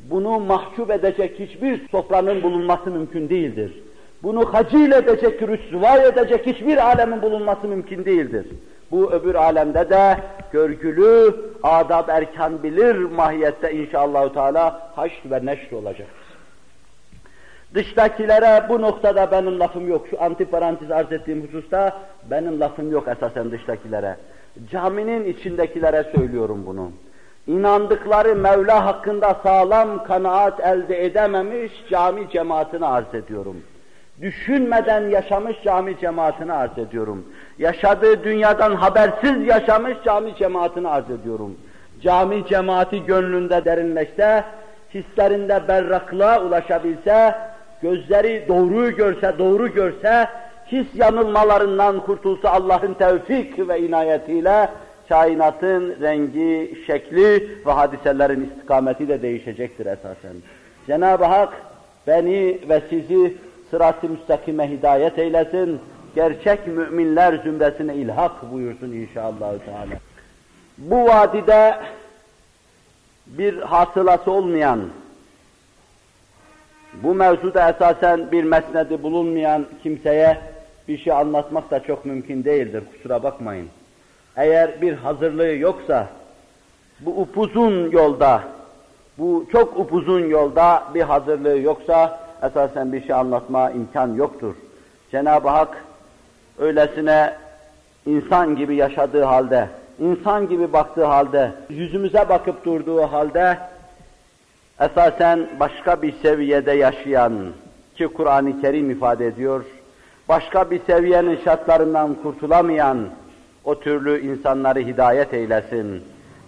Speaker 2: bunu mahcup edecek hiçbir sofranın bulunması mümkün değildir. Bunu hacil edecek, rüsva edecek hiçbir alemin bulunması mümkün değildir. Bu öbür alemde de görgülü, adab erkan bilir mahiyette inşallah Teala haşr ve neşr olacak. Dıştakilere bu noktada benim lafım yok. Şu antiparantez arz ettiğim hususta benim lafım yok esasen dıştakilere. Caminin içindekilere söylüyorum bunu. İnandıkları Mevla hakkında sağlam kanaat elde edememiş cami cemaatini arz ediyorum. Düşünmeden yaşamış cami cemaatini arz ediyorum. Yaşadığı dünyadan habersiz yaşamış cami cemaatini arz ediyorum. Cami cemaati gönlünde derinleşse, hislerinde berraklığa ulaşabilse, gözleri doğruyu görse, doğru görse, his yanılmalarından kurtulsa Allah'ın tevfik ve inayetiyle kainatın rengi, şekli ve hadiselerin istikameti de değişecektir esasen. Cenab-ı Hak beni ve sizi sırat-ı müstakime hidayet eylesin, gerçek müminler zümresine ilhak buyursun inşallah. Teala. Bu vadide bir hasılası olmayan, bu mevzuda esasen bir mesnedi bulunmayan kimseye bir şey anlatmak da çok mümkün değildir, kusura bakmayın. Eğer bir hazırlığı yoksa, bu upuzun yolda, bu çok upuzun yolda bir hazırlığı yoksa, esasen bir şey anlatma imkan yoktur. Cenab-ı Hak öylesine insan gibi yaşadığı halde, insan gibi baktığı halde, yüzümüze bakıp durduğu halde, esasen başka bir seviyede yaşayan ki Kur'an-ı Kerim ifade ediyor, başka bir seviyenin şartlarından kurtulamayan o türlü insanları hidayet eylesin.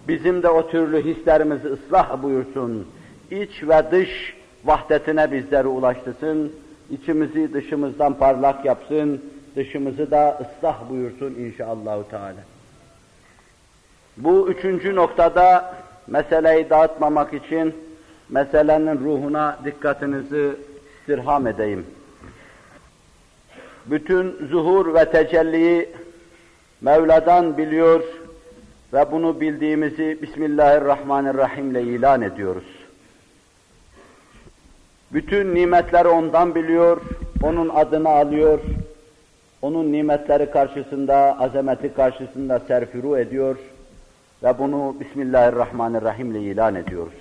Speaker 2: Bizim de o türlü hislerimizi ıslah buyursun. İç ve dış vahdetine bizleri ulaştırsın. İçimizi dışımızdan parlak yapsın. Dışımızı da ıslah buyursun inşallah Teala. Bu üçüncü noktada meseleyi dağıtmamak için meselenin ruhuna dikkatinizi istirham edeyim. Bütün zuhur ve tecelliyi Mevla'dan biliyor ve bunu bildiğimizi Bismillahirrahmanirrahim ile ilan ediyoruz. Bütün nimetleri ondan biliyor, onun adını alıyor, onun nimetleri karşısında, azameti karşısında serfiru ediyor ve bunu Bismillahirrahmanirrahim ile ilan ediyoruz.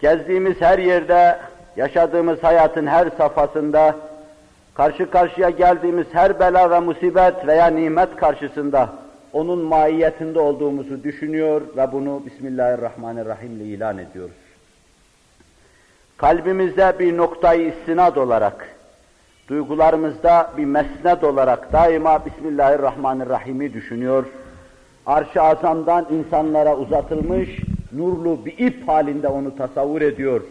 Speaker 2: Gezdiğimiz her yerde, yaşadığımız hayatın her safhasında, karşı karşıya geldiğimiz her bela ve musibet veya nimet karşısında onun mahiyetinde olduğumuzu düşünüyor ve bunu Bismillahirrahmanirrahim ile ilan ediyoruz. Kalbimizde bir noktayı istinad olarak, duygularımızda bir mesned olarak daima Bismillahirrahmanirrahim'i düşünüyor. Arş-ı azamdan insanlara uzatılmış nurlu bir ip halinde onu tasavvur ediyor.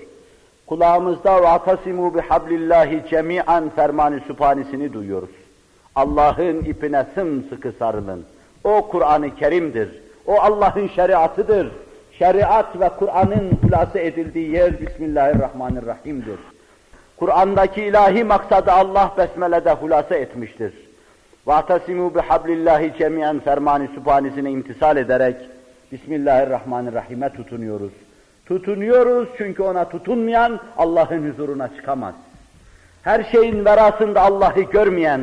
Speaker 2: Kulağımızda وَاَتَسِمُوا بِحَبْلِ cemian fermanı süphanisini duyuyoruz. Allah'ın ipine sımsıkı sarılın. O Kur'an-ı Kerim'dir. O Allah'ın şeriatıdır. Şeriat ve Kur'an'ın hulası edildiği yer Bismillahirrahmanirrahim'dir. Kur'an'daki ilahi maksadı Allah Besmele'de hulasa etmiştir. وَاَعْتَسِمُوا بِحَبْلِ اللّٰهِ cemiyen fermanı sübhanesine imtisal ederek Bismillahirrahmanirrahim'e tutunuyoruz. Tutunuyoruz çünkü ona tutunmayan Allah'ın huzuruna çıkamaz. Her şeyin verasında Allah'ı görmeyen,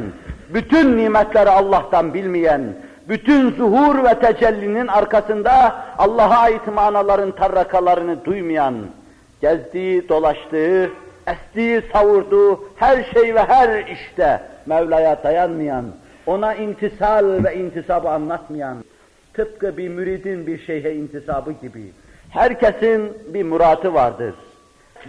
Speaker 2: bütün nimetleri Allah'tan bilmeyen, bütün zuhur ve tecellinin arkasında Allah'a ait manaların tarrakalarını duymayan, gezdiği, dolaştığı, estiği, savurduğu her şey ve her işte Mevla'ya dayanmayan, ona intisal ve intisabı anlatmayan, tıpkı bir müridin bir şeyhe intisabı gibi. Herkesin bir muradı vardır.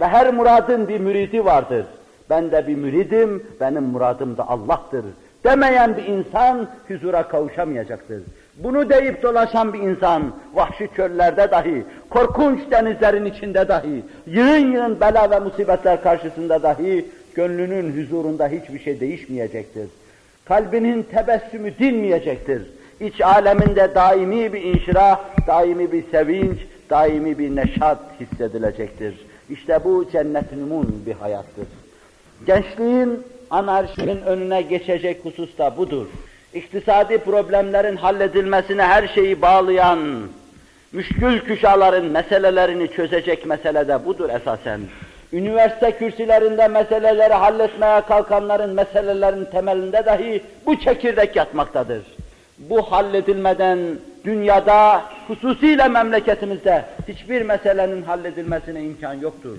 Speaker 2: Ve her muradın bir müridi vardır. Ben de bir müridim, benim muradım da Allah'tır. Demeyen bir insan huzura kavuşamayacaktır. Bunu deyip dolaşan bir insan, vahşi çöllerde dahi, korkunç denizlerin içinde dahi, yığın yığın bela ve musibetler karşısında dahi, gönlünün huzurunda hiçbir şey değişmeyecektir. Kalbinin tebessümü dinmeyecektir. İç aleminde daimi bir inşirah, daimi bir sevinç, daimi bir neşat hissedilecektir. İşte bu cennet-i bir hayattır. Gençliğin anarşinin önüne geçecek husus da budur. İktisadi problemlerin halledilmesine her şeyi bağlayan, müşkül küşaların meselelerini çözecek mesele de budur esasen. Üniversite kürsülerinde meseleleri halletmeye kalkanların meselelerin temelinde dahi bu çekirdek yatmaktadır. Bu halledilmeden dünyada, hususiyle memleketimizde hiçbir meselenin halledilmesine imkan yoktur.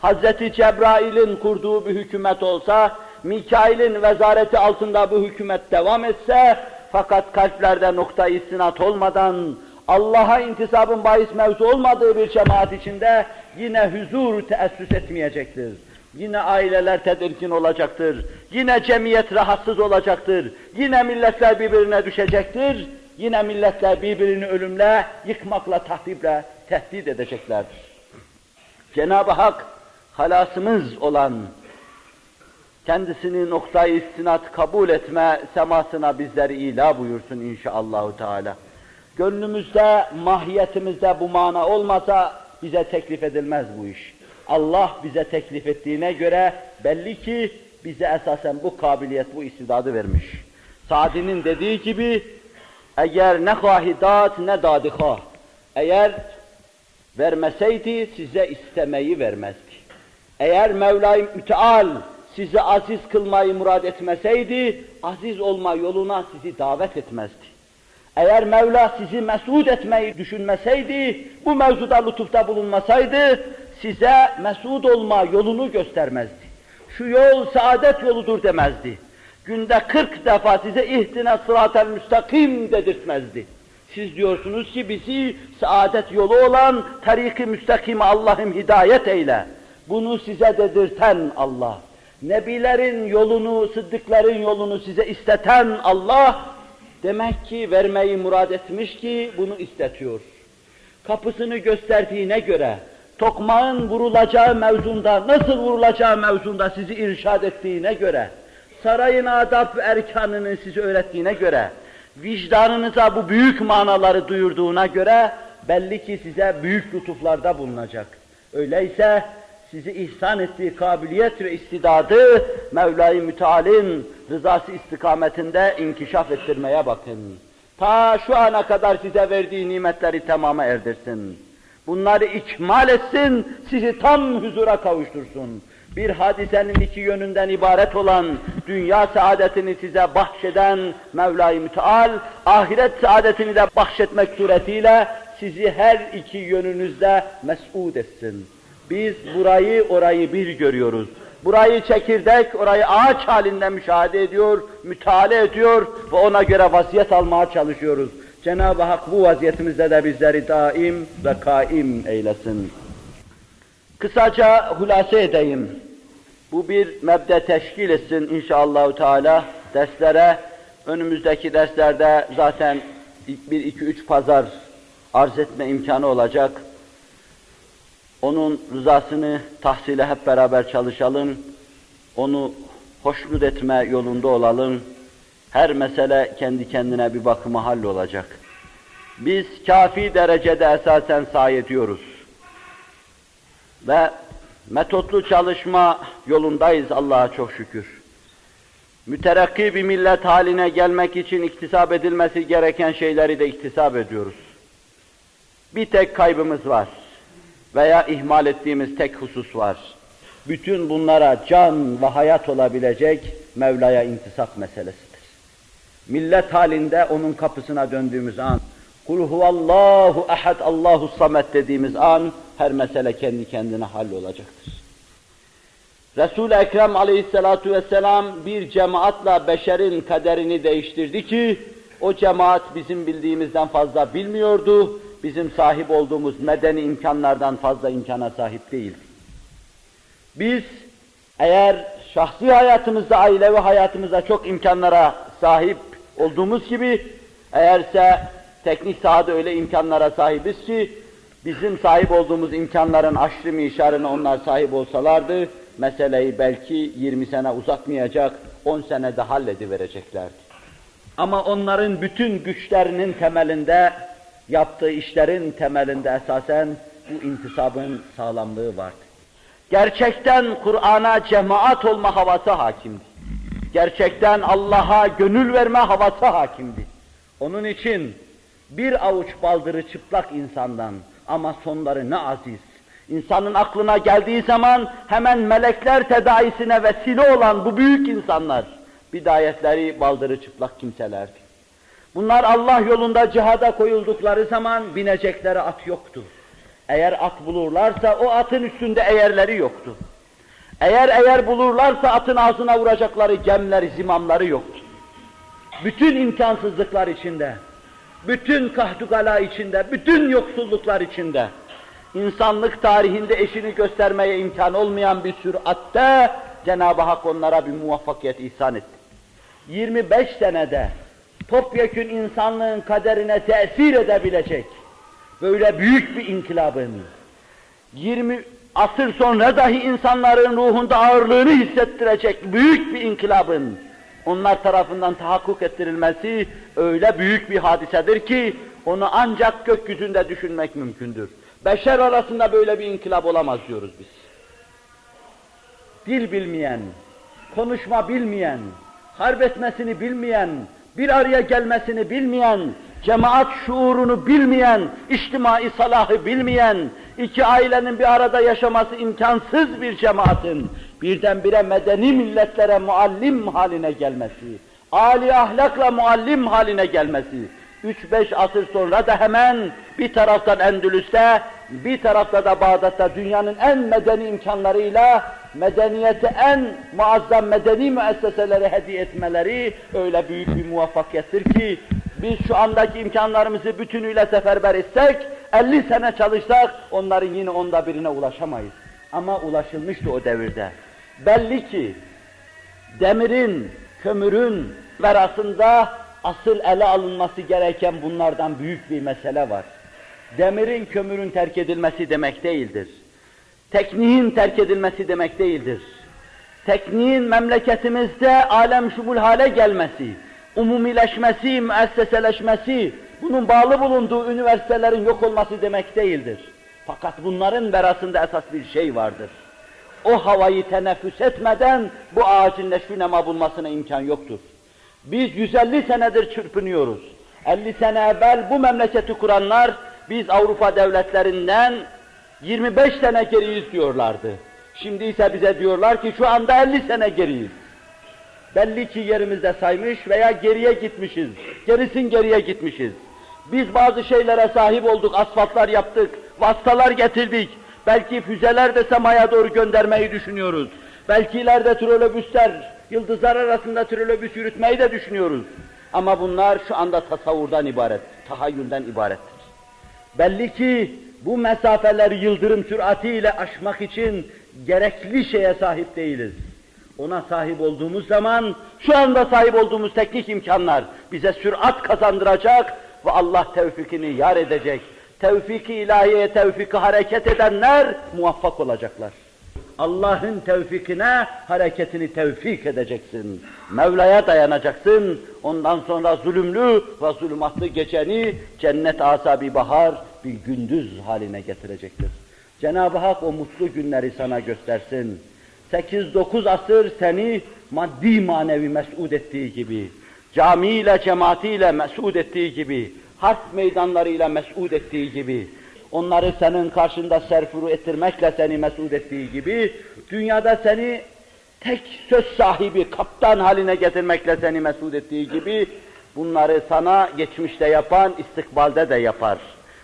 Speaker 2: Hazreti Cebrail'in kurduğu bir hükümet olsa, Mikail'in vezareti altında bu hükümet devam etse, fakat kalplerde nokta istinat olmadan, Allah'a intisabın bahis mevzu olmadığı bir cemaat içinde yine huzur teessüs etmeyecektir. Yine aileler tedirgin olacaktır. Yine cemiyet rahatsız olacaktır. Yine milletler birbirine düşecektir. Yine milletler birbirini ölümle, yıkmakla, tahriple tehdit edeceklerdir. Cenab-ı Hak halasımız olan, kendisini noktayı istinat kabul etme semasına bizleri ila buyursun inşallahü teala. Gönlümüzde, mahiyetimizde bu mana olmasa bize teklif edilmez bu iş. Allah bize teklif ettiğine göre belli ki bize esasen bu kabiliyet, bu istidadı vermiş. Sadi'nin dediği gibi eğer ne hahidat ne dadihah, eğer vermeseydi size istemeyi vermezdi. Eğer Mevla-i Müteal sizi aziz kılmayı murad etmeseydi, aziz olma yoluna sizi davet etmezdi. Eğer Mevla sizi mesud etmeyi düşünmeseydi, bu mevzuda lütufta bulunmasaydı, size mesud olma yolunu göstermezdi. Şu yol saadet yoludur demezdi. Günde 40 defa size ihtine sıratel müstakim dedirtmezdi. Siz diyorsunuz ki bizi saadet yolu olan tarik-i müstakime Allah'ım hidayet eyle. Bunu size dedirten Allah. Nebilerin yolunu, sıddıkların yolunu size isteten Allah, demek ki vermeyi murad etmiş ki bunu istetiyor. Kapısını gösterdiğine göre, tokmağın vurulacağı mevzunda, nasıl vurulacağı mevzunda sizi irşad ettiğine göre, sarayın adab ve erkanını size öğrettiğine göre, vicdanınıza bu büyük manaları duyurduğuna göre, belli ki size büyük lütuflarda bulunacak. Öyleyse sizi ihsan ettiği kabiliyet ve istidadı Mevla-i Müteal'in rızası istikametinde inkişaf ettirmeye bakın. Ta şu ana kadar size verdiği nimetleri tamama erdirsin. Bunları ikmal etsin, sizi tam huzura kavuştursun. Bir hadisenin iki yönünden ibaret olan dünya saadetini size bahşeden Mevla-i Müteal, ahiret saadetini de bahşetmek suretiyle sizi her iki yönünüzde mes'ud etsin. Biz burayı orayı bir görüyoruz. Burayı çekirdek, orayı ağaç halinde müşahede ediyor, müteala ediyor ve ona göre vaziyet almaya çalışıyoruz. Cenab-ı Hak bu vaziyetimizde de bizleri daim ve kaim eylesin. Kısaca hulase edeyim. Bu bir mebde teşkil etsin inşallahü teala. Derslere, önümüzdeki derslerde zaten bir, iki, üç pazar arz etme imkanı olacak. Onun rızasını tahsile hep beraber çalışalım. Onu hoşnut etme yolunda olalım. Her mesele kendi kendine bir bakıma hallolacak. Biz kafi derecede esasen sahi ediyoruz. Ve metotlu çalışma yolundayız Allah'a çok şükür. Müterakki bir millet haline gelmek için iktisap edilmesi gereken şeyleri de iktisap ediyoruz. Bir tek kaybımız var veya ihmal ettiğimiz tek husus var. Bütün bunlara can ve hayat olabilecek Mevla'ya intisap meselesidir. Millet halinde onun kapısına döndüğümüz an, kul huvallahu ehad Allahu samet dediğimiz an her mesele kendi kendine hallolacaktır. Resul-i Ekrem aleyhissalatu vesselam bir cemaatla beşerin kaderini değiştirdi ki o cemaat bizim bildiğimizden fazla bilmiyordu bizim sahip olduğumuz medeni imkanlardan fazla imkana sahip değil. Biz eğer şahsi hayatımızda, ailevi hayatımızda çok imkanlara sahip olduğumuz gibi, eğerse teknik sahada öyle imkanlara sahibiz ki, bizim sahip olduğumuz imkanların aşırı mişarını onlar sahip olsalardı, meseleyi belki 20 sene uzatmayacak, 10 senede halledivereceklerdi. Ama onların bütün güçlerinin temelinde yaptığı işlerin temelinde esasen bu intisabın sağlamlığı vardı. Gerçekten Kur'an'a cemaat olma havası hakimdi. Gerçekten Allah'a gönül verme havası hakimdi. Onun için bir avuç baldırı çıplak insandan ama sonları ne aziz. İnsanın aklına geldiği zaman hemen melekler tedaisine vesile olan bu büyük insanlar, bidayetleri baldırı çıplak kimselerdi. Bunlar Allah yolunda cihada koyuldukları zaman binecekleri at yoktu. Eğer at bulurlarsa o atın üstünde eğerleri yoktu. Eğer eğer bulurlarsa atın ağzına vuracakları gemleri, zimamları yoktu. Bütün imkansızlıklar içinde, bütün kahdugala içinde, bütün yoksulluklar içinde, insanlık tarihinde eşini göstermeye imkan olmayan bir süratte Cenab-ı Hak onlara bir muvaffakiyet ihsan etti. 25 senede topyekün insanlığın kaderine tesir edebilecek böyle büyük bir inkılabın 20 asır sonra dahi insanların ruhunda ağırlığını hissettirecek büyük bir inkılabın onlar tarafından tahakkuk ettirilmesi öyle büyük bir hadisedir ki onu ancak gökyüzünde düşünmek mümkündür. Beşer arasında böyle bir inkılap olamaz diyoruz biz. Dil bilmeyen, konuşma bilmeyen, harp etmesini bilmeyen, bir araya gelmesini bilmeyen, cemaat şuurunu bilmeyen, içtimai salahı bilmeyen, iki ailenin bir arada yaşaması imkansız bir cemaatin birdenbire medeni milletlere muallim haline gelmesi, âli ahlakla muallim haline gelmesi, 3-5 asır sonra da hemen bir taraftan Endülüs'te, bir tarafta da Bağdat'ta dünyanın en medeni imkanlarıyla medeniyeti en muazzam medeni müesseseleri hediye etmeleri öyle büyük bir muvaffakiyettir ki biz şu andaki imkanlarımızı bütünüyle seferber etsek, 50 sene çalışsak onların yine onda birine ulaşamayız. Ama ulaşılmıştı o devirde. Belli ki demirin, kömürün verasında asıl ele alınması gereken bunlardan büyük bir mesele var. Demirin, kömürün terk edilmesi demek değildir. Tekniğin terk edilmesi demek değildir. Tekniğin memleketimizde alem şumul hale gelmesi, umumileşmesi, müesseseleşmesi, bunun bağlı bulunduğu üniversitelerin yok olması demek değildir. Fakat bunların verasında esas bir şey vardır. O havayı teneffüs etmeden bu ağacın neşvi nema bulmasına imkan yoktur. Biz 150 senedir çırpınıyoruz. 50 sene evvel bu memleketi kuranlar biz Avrupa devletlerinden 25 sene geriyiz diyorlardı. Şimdi ise bize diyorlar ki şu anda 50 sene geriyiz. Belli ki yerimizde saymış veya geriye gitmişiz. Gerisin geriye gitmişiz. Biz bazı şeylere sahip olduk, asfaltlar yaptık, vasıtalar getirdik. Belki füzeler de semaya doğru göndermeyi düşünüyoruz. Belki ileride trolobüsler, yıldızlar arasında trolobüs yürütmeyi de düşünüyoruz. Ama bunlar şu anda tasavvurdan ibaret, tahayyülden ibarettir. Belli ki bu mesafeleri yıldırım süratiyle aşmak için gerekli şeye sahip değiliz. Ona sahip olduğumuz zaman, şu anda sahip olduğumuz teknik imkanlar bize sürat kazandıracak ve Allah tevfikini yar edecek. Tevfik-i ilahiye tevfiki hareket edenler muvaffak olacaklar. Allah'ın tevfikine hareketini tevfik edeceksin. Mevla'ya dayanacaksın. Ondan sonra zulümlü ve zulümatlı geçeni cennet asabi bahar bir gündüz haline getirecektir. Cenab-ı Hak o mutlu günleri sana göstersin. 8-9 asır seni maddi manevi mes'ud ettiği gibi, camiyle, cemaatiyle mes'ud ettiği gibi, harp meydanlarıyla mes'ud ettiği gibi, onları senin karşında serfuru ettirmekle seni mes'ud ettiği gibi, dünyada seni tek söz sahibi, kaptan haline getirmekle seni mes'ud ettiği gibi, bunları sana geçmişte yapan, istikbalde de yapar.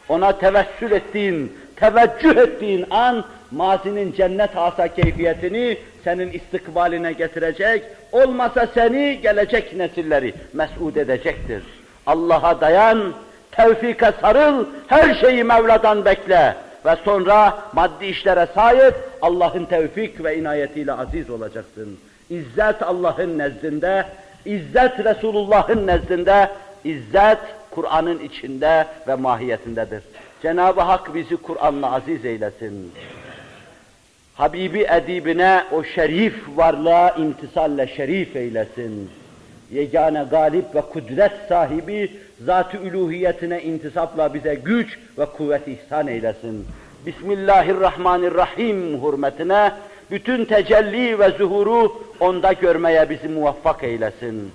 Speaker 2: Ona tevessül ettiğin, teveccüh ettiğin an, mazinin cennet hasa keyfiyetini senin istikbaline getirecek, olmasa seni gelecek nesilleri mes'ud edecektir. Allah'a dayan, tevfike sarıl, her şeyi Mevla'dan bekle ve sonra maddi işlere sahip Allah'ın tevfik ve inayetiyle aziz olacaksın. İzzet Allah'ın nezdinde, izzet Resulullah'ın nezdinde, izzet Kur'an'ın içinde ve mahiyetindedir. Cenab-ı Hak bizi Kur'an'la aziz eylesin. Habibi edibine o şerif varlığa imtisalle şerif eylesin. Yegane galip ve kudret sahibi zat-ı üluhiyetine intisapla bize güç ve kuvvet ihsan eylesin. Bismillahirrahmanirrahim hürmetine bütün tecelli ve zuhuru onda görmeye bizi muvaffak eylesin.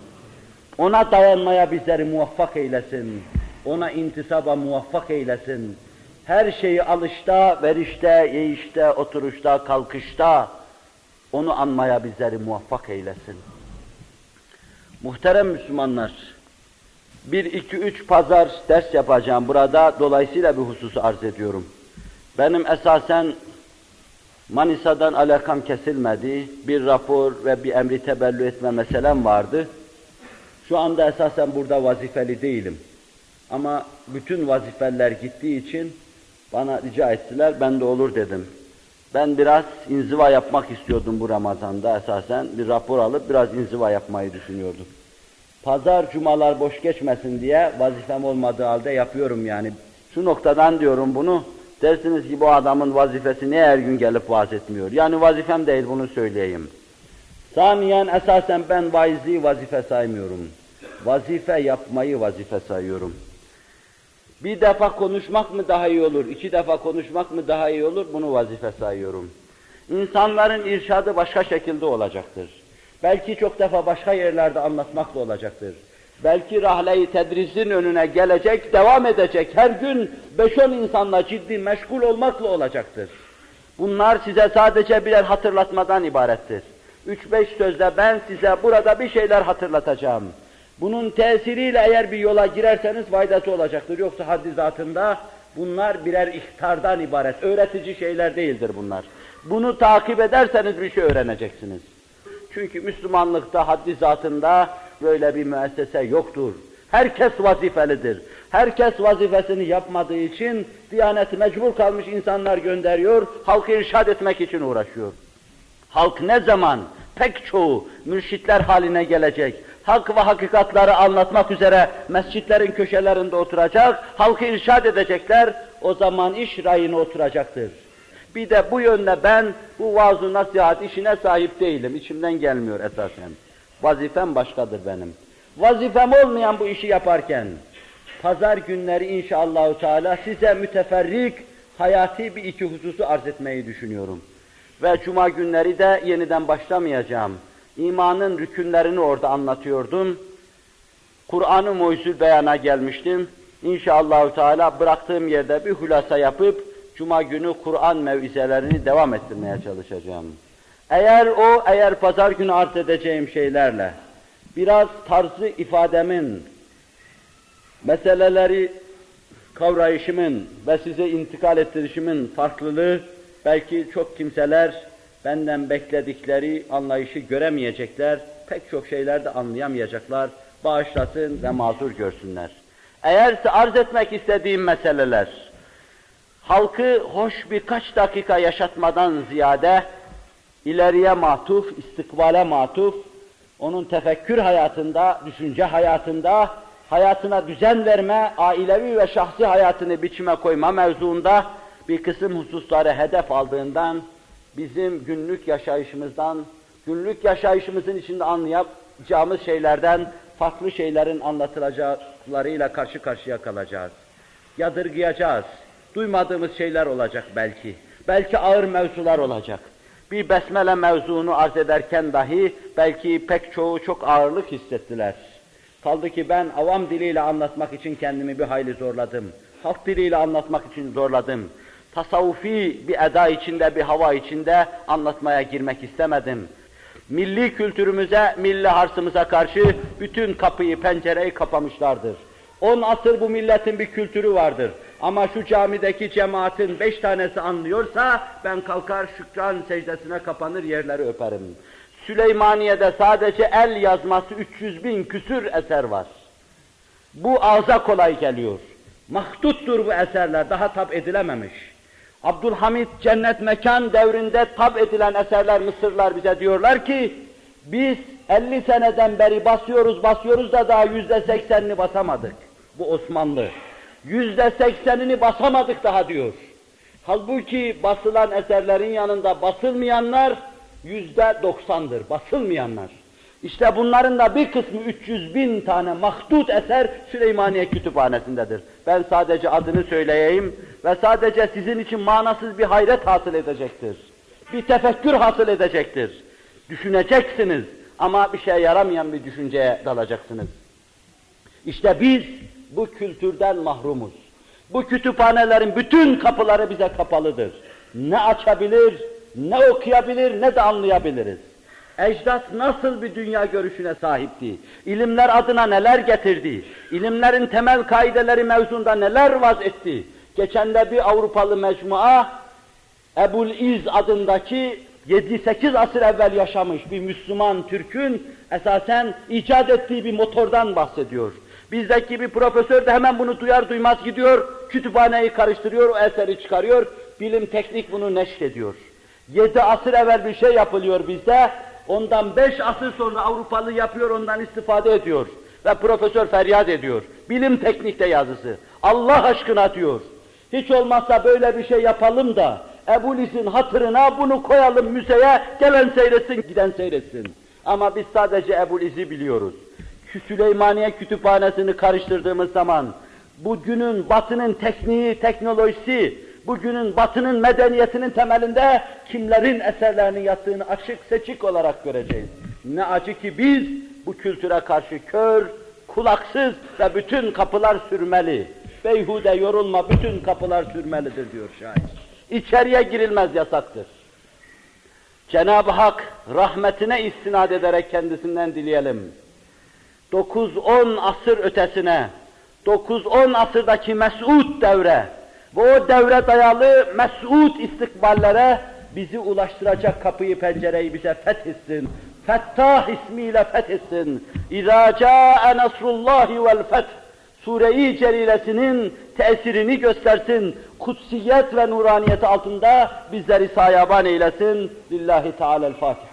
Speaker 2: Ona dayanmaya bizleri muvaffak eylesin. Ona intisaba muvaffak eylesin her şeyi alışta, verişte, yeyişte, oturuşta, kalkışta onu anmaya bizleri muvaffak eylesin. Muhterem Müslümanlar, Bir, iki, üç pazar ders yapacağım burada. Dolayısıyla bir hususu arz ediyorum. Benim esasen Manisa'dan alakam kesilmedi. Bir rapor ve bir emri tebellü etme meselem vardı. Şu anda esasen burada vazifeli değilim. Ama bütün vazifeler gittiği için bana rica ettiler, ben de olur dedim. Ben biraz inziva yapmak istiyordum bu Ramazan'da esasen. Bir rapor alıp biraz inziva yapmayı düşünüyordum. Pazar, cumalar boş geçmesin diye vazifem olmadığı halde yapıyorum yani. Şu noktadan diyorum bunu, dersiniz ki bu adamın vazifesi ne her gün gelip vaaz etmiyor. Yani vazifem değil bunu söyleyeyim. Saniyen esasen ben vaizliği vazife saymıyorum. Vazife yapmayı vazife sayıyorum. Bir defa konuşmak mı daha iyi olur, iki defa konuşmak mı daha iyi olur bunu vazife sayıyorum. İnsanların irşadı başka şekilde olacaktır. Belki çok defa başka yerlerde anlatmakla olacaktır. Belki rahle-i tedrisin önüne gelecek, devam edecek. Her gün 5-10 insanla ciddi meşgul olmakla olacaktır. Bunlar size sadece birer hatırlatmadan ibarettir. 3-5 sözle ben size burada bir şeyler hatırlatacağım. Bunun tesiriyle eğer bir yola girerseniz faydası olacaktır. Yoksa haddi zatında bunlar birer ihtardan ibaret. Öğretici şeyler değildir bunlar. Bunu takip ederseniz bir şey öğreneceksiniz. Çünkü Müslümanlıkta haddi zatında böyle bir müessese yoktur. Herkes vazifelidir. Herkes vazifesini yapmadığı için Diyanet mecbur kalmış insanlar gönderiyor, halkı irşad etmek için uğraşıyor. Halk ne zaman pek çoğu mürşitler haline gelecek, hak ve hakikatları anlatmak üzere mescitlerin köşelerinde oturacak, halkı irşad edecekler, o zaman iş rayına oturacaktır. Bir de bu yönde ben bu vaaz nasihat işine sahip değilim, içimden gelmiyor esasen. Vazifem başkadır benim. Vazifem olmayan bu işi yaparken, pazar günleri inşallahü teala size müteferrik, hayati bir iki hususu arz etmeyi düşünüyorum. Ve cuma günleri de yeniden başlamayacağım. İmanın rükünlerini orada anlatıyordum. Kur'an-ı Muhyüzül Beyan'a gelmiştim. İnşallahü teala bıraktığım yerde bir hulasa yapıp cuma günü Kur'an mevizelerini devam ettirmeye çalışacağım. Eğer o, eğer pazar günü arz edeceğim şeylerle biraz tarzı ifademin, meseleleri kavrayışımın ve size intikal ettirişimin farklılığı belki çok kimseler benden bekledikleri anlayışı göremeyecekler, pek çok şeyler de anlayamayacaklar, bağışlasın ve mazur görsünler. Eğerse arz etmek istediğim meseleler, halkı hoş birkaç dakika yaşatmadan ziyade, ileriye matuf, istikbale matuf, onun tefekkür hayatında, düşünce hayatında, hayatına düzen verme, ailevi ve şahsi hayatını biçime koyma mevzuunda bir kısım hususları hedef aldığından bizim günlük yaşayışımızdan, günlük yaşayışımızın içinde anlayacağımız şeylerden farklı şeylerin anlatılacaklarıyla karşı karşıya kalacağız. Yadırgayacağız. Duymadığımız şeyler olacak belki. Belki ağır mevzular olacak. Bir besmele mevzunu arz ederken dahi belki pek çoğu çok ağırlık hissettiler. Kaldı ki ben avam diliyle anlatmak için kendimi bir hayli zorladım. Halk diliyle anlatmak için zorladım tasavvufi bir eda içinde, bir hava içinde anlatmaya girmek istemedim. Milli kültürümüze, milli harsımıza karşı bütün kapıyı, pencereyi kapamışlardır. On asır bu milletin bir kültürü vardır. Ama şu camideki cemaatin beş tanesi anlıyorsa ben kalkar şükran secdesine kapanır yerleri öperim. Süleymaniye'de sadece el yazması 300 bin küsür eser var. Bu ağza kolay geliyor. Mahduttur bu eserler, daha tab edilememiş. Abdülhamid cennet mekan devrinde tab edilen eserler Mısırlar bize diyorlar ki biz 50 seneden beri basıyoruz basıyoruz da daha yüzde seksenini basamadık. Bu Osmanlı. Yüzde seksenini basamadık daha diyor. Halbuki basılan eserlerin yanında basılmayanlar yüzde doksandır. Basılmayanlar. İşte bunların da bir kısmı 300 bin tane mahdut eser Süleymaniye Kütüphanesi'ndedir. Ben sadece adını söyleyeyim ve sadece sizin için manasız bir hayret hasıl edecektir. Bir tefekkür hasıl edecektir. Düşüneceksiniz ama bir şey yaramayan bir düşünceye dalacaksınız. İşte biz bu kültürden mahrumuz. Bu kütüphanelerin bütün kapıları bize kapalıdır. Ne açabilir, ne okuyabilir, ne de anlayabiliriz. Ecdat nasıl bir dünya görüşüne sahipti? İlimler adına neler getirdi? İlimlerin temel kaideleri mevzunda neler vaz etti? Geçen de bir Avrupalı mecmua, Ebul İz adındaki 7-8 asır evvel yaşamış bir Müslüman Türk'ün esasen icat ettiği bir motordan bahsediyor. Bizdeki bir profesör de hemen bunu duyar duymaz gidiyor, kütüphaneyi karıştırıyor, o eseri çıkarıyor, bilim teknik bunu neşrediyor. Yedi asır evvel bir şey yapılıyor bizde, ondan beş asır sonra Avrupalı yapıyor, ondan istifade ediyor. Ve profesör feryat ediyor. Bilim teknikte yazısı. Allah aşkına diyor. Hiç olmazsa böyle bir şey yapalım da Ebu Lis'in hatırına bunu koyalım müzeye, gelen seyretsin, giden seyretsin. Ama biz sadece Ebu Lis'i biliyoruz. Süleymaniye kütüphanesini karıştırdığımız zaman bugünün batının tekniği, teknolojisi, bugünün batının medeniyetinin temelinde kimlerin eserlerinin yattığını açık seçik olarak göreceğiz. Ne acı ki biz bu kültüre karşı kör, kulaksız ve bütün kapılar sürmeli. Beyhude yorulma, bütün kapılar sürmelidir diyor şair. İçeriye girilmez yasaktır. Cenab-ı Hak rahmetine istinad ederek kendisinden dileyelim. 9-10 asır ötesine, 9-10 asırdaki mes'ud devre ve o devre dayalı mes'ud istikballere bizi ulaştıracak kapıyı pencereyi bize fethetsin. Fettah ismiyle fethetsin. İzâ câe nasrullâhi vel feth. Sure-i Celilesinin tesirini göstersin. Kutsiyet ve nuraniyeti altında bizleri sayaban eylesin. Lillahi Teala'l-Fatiha.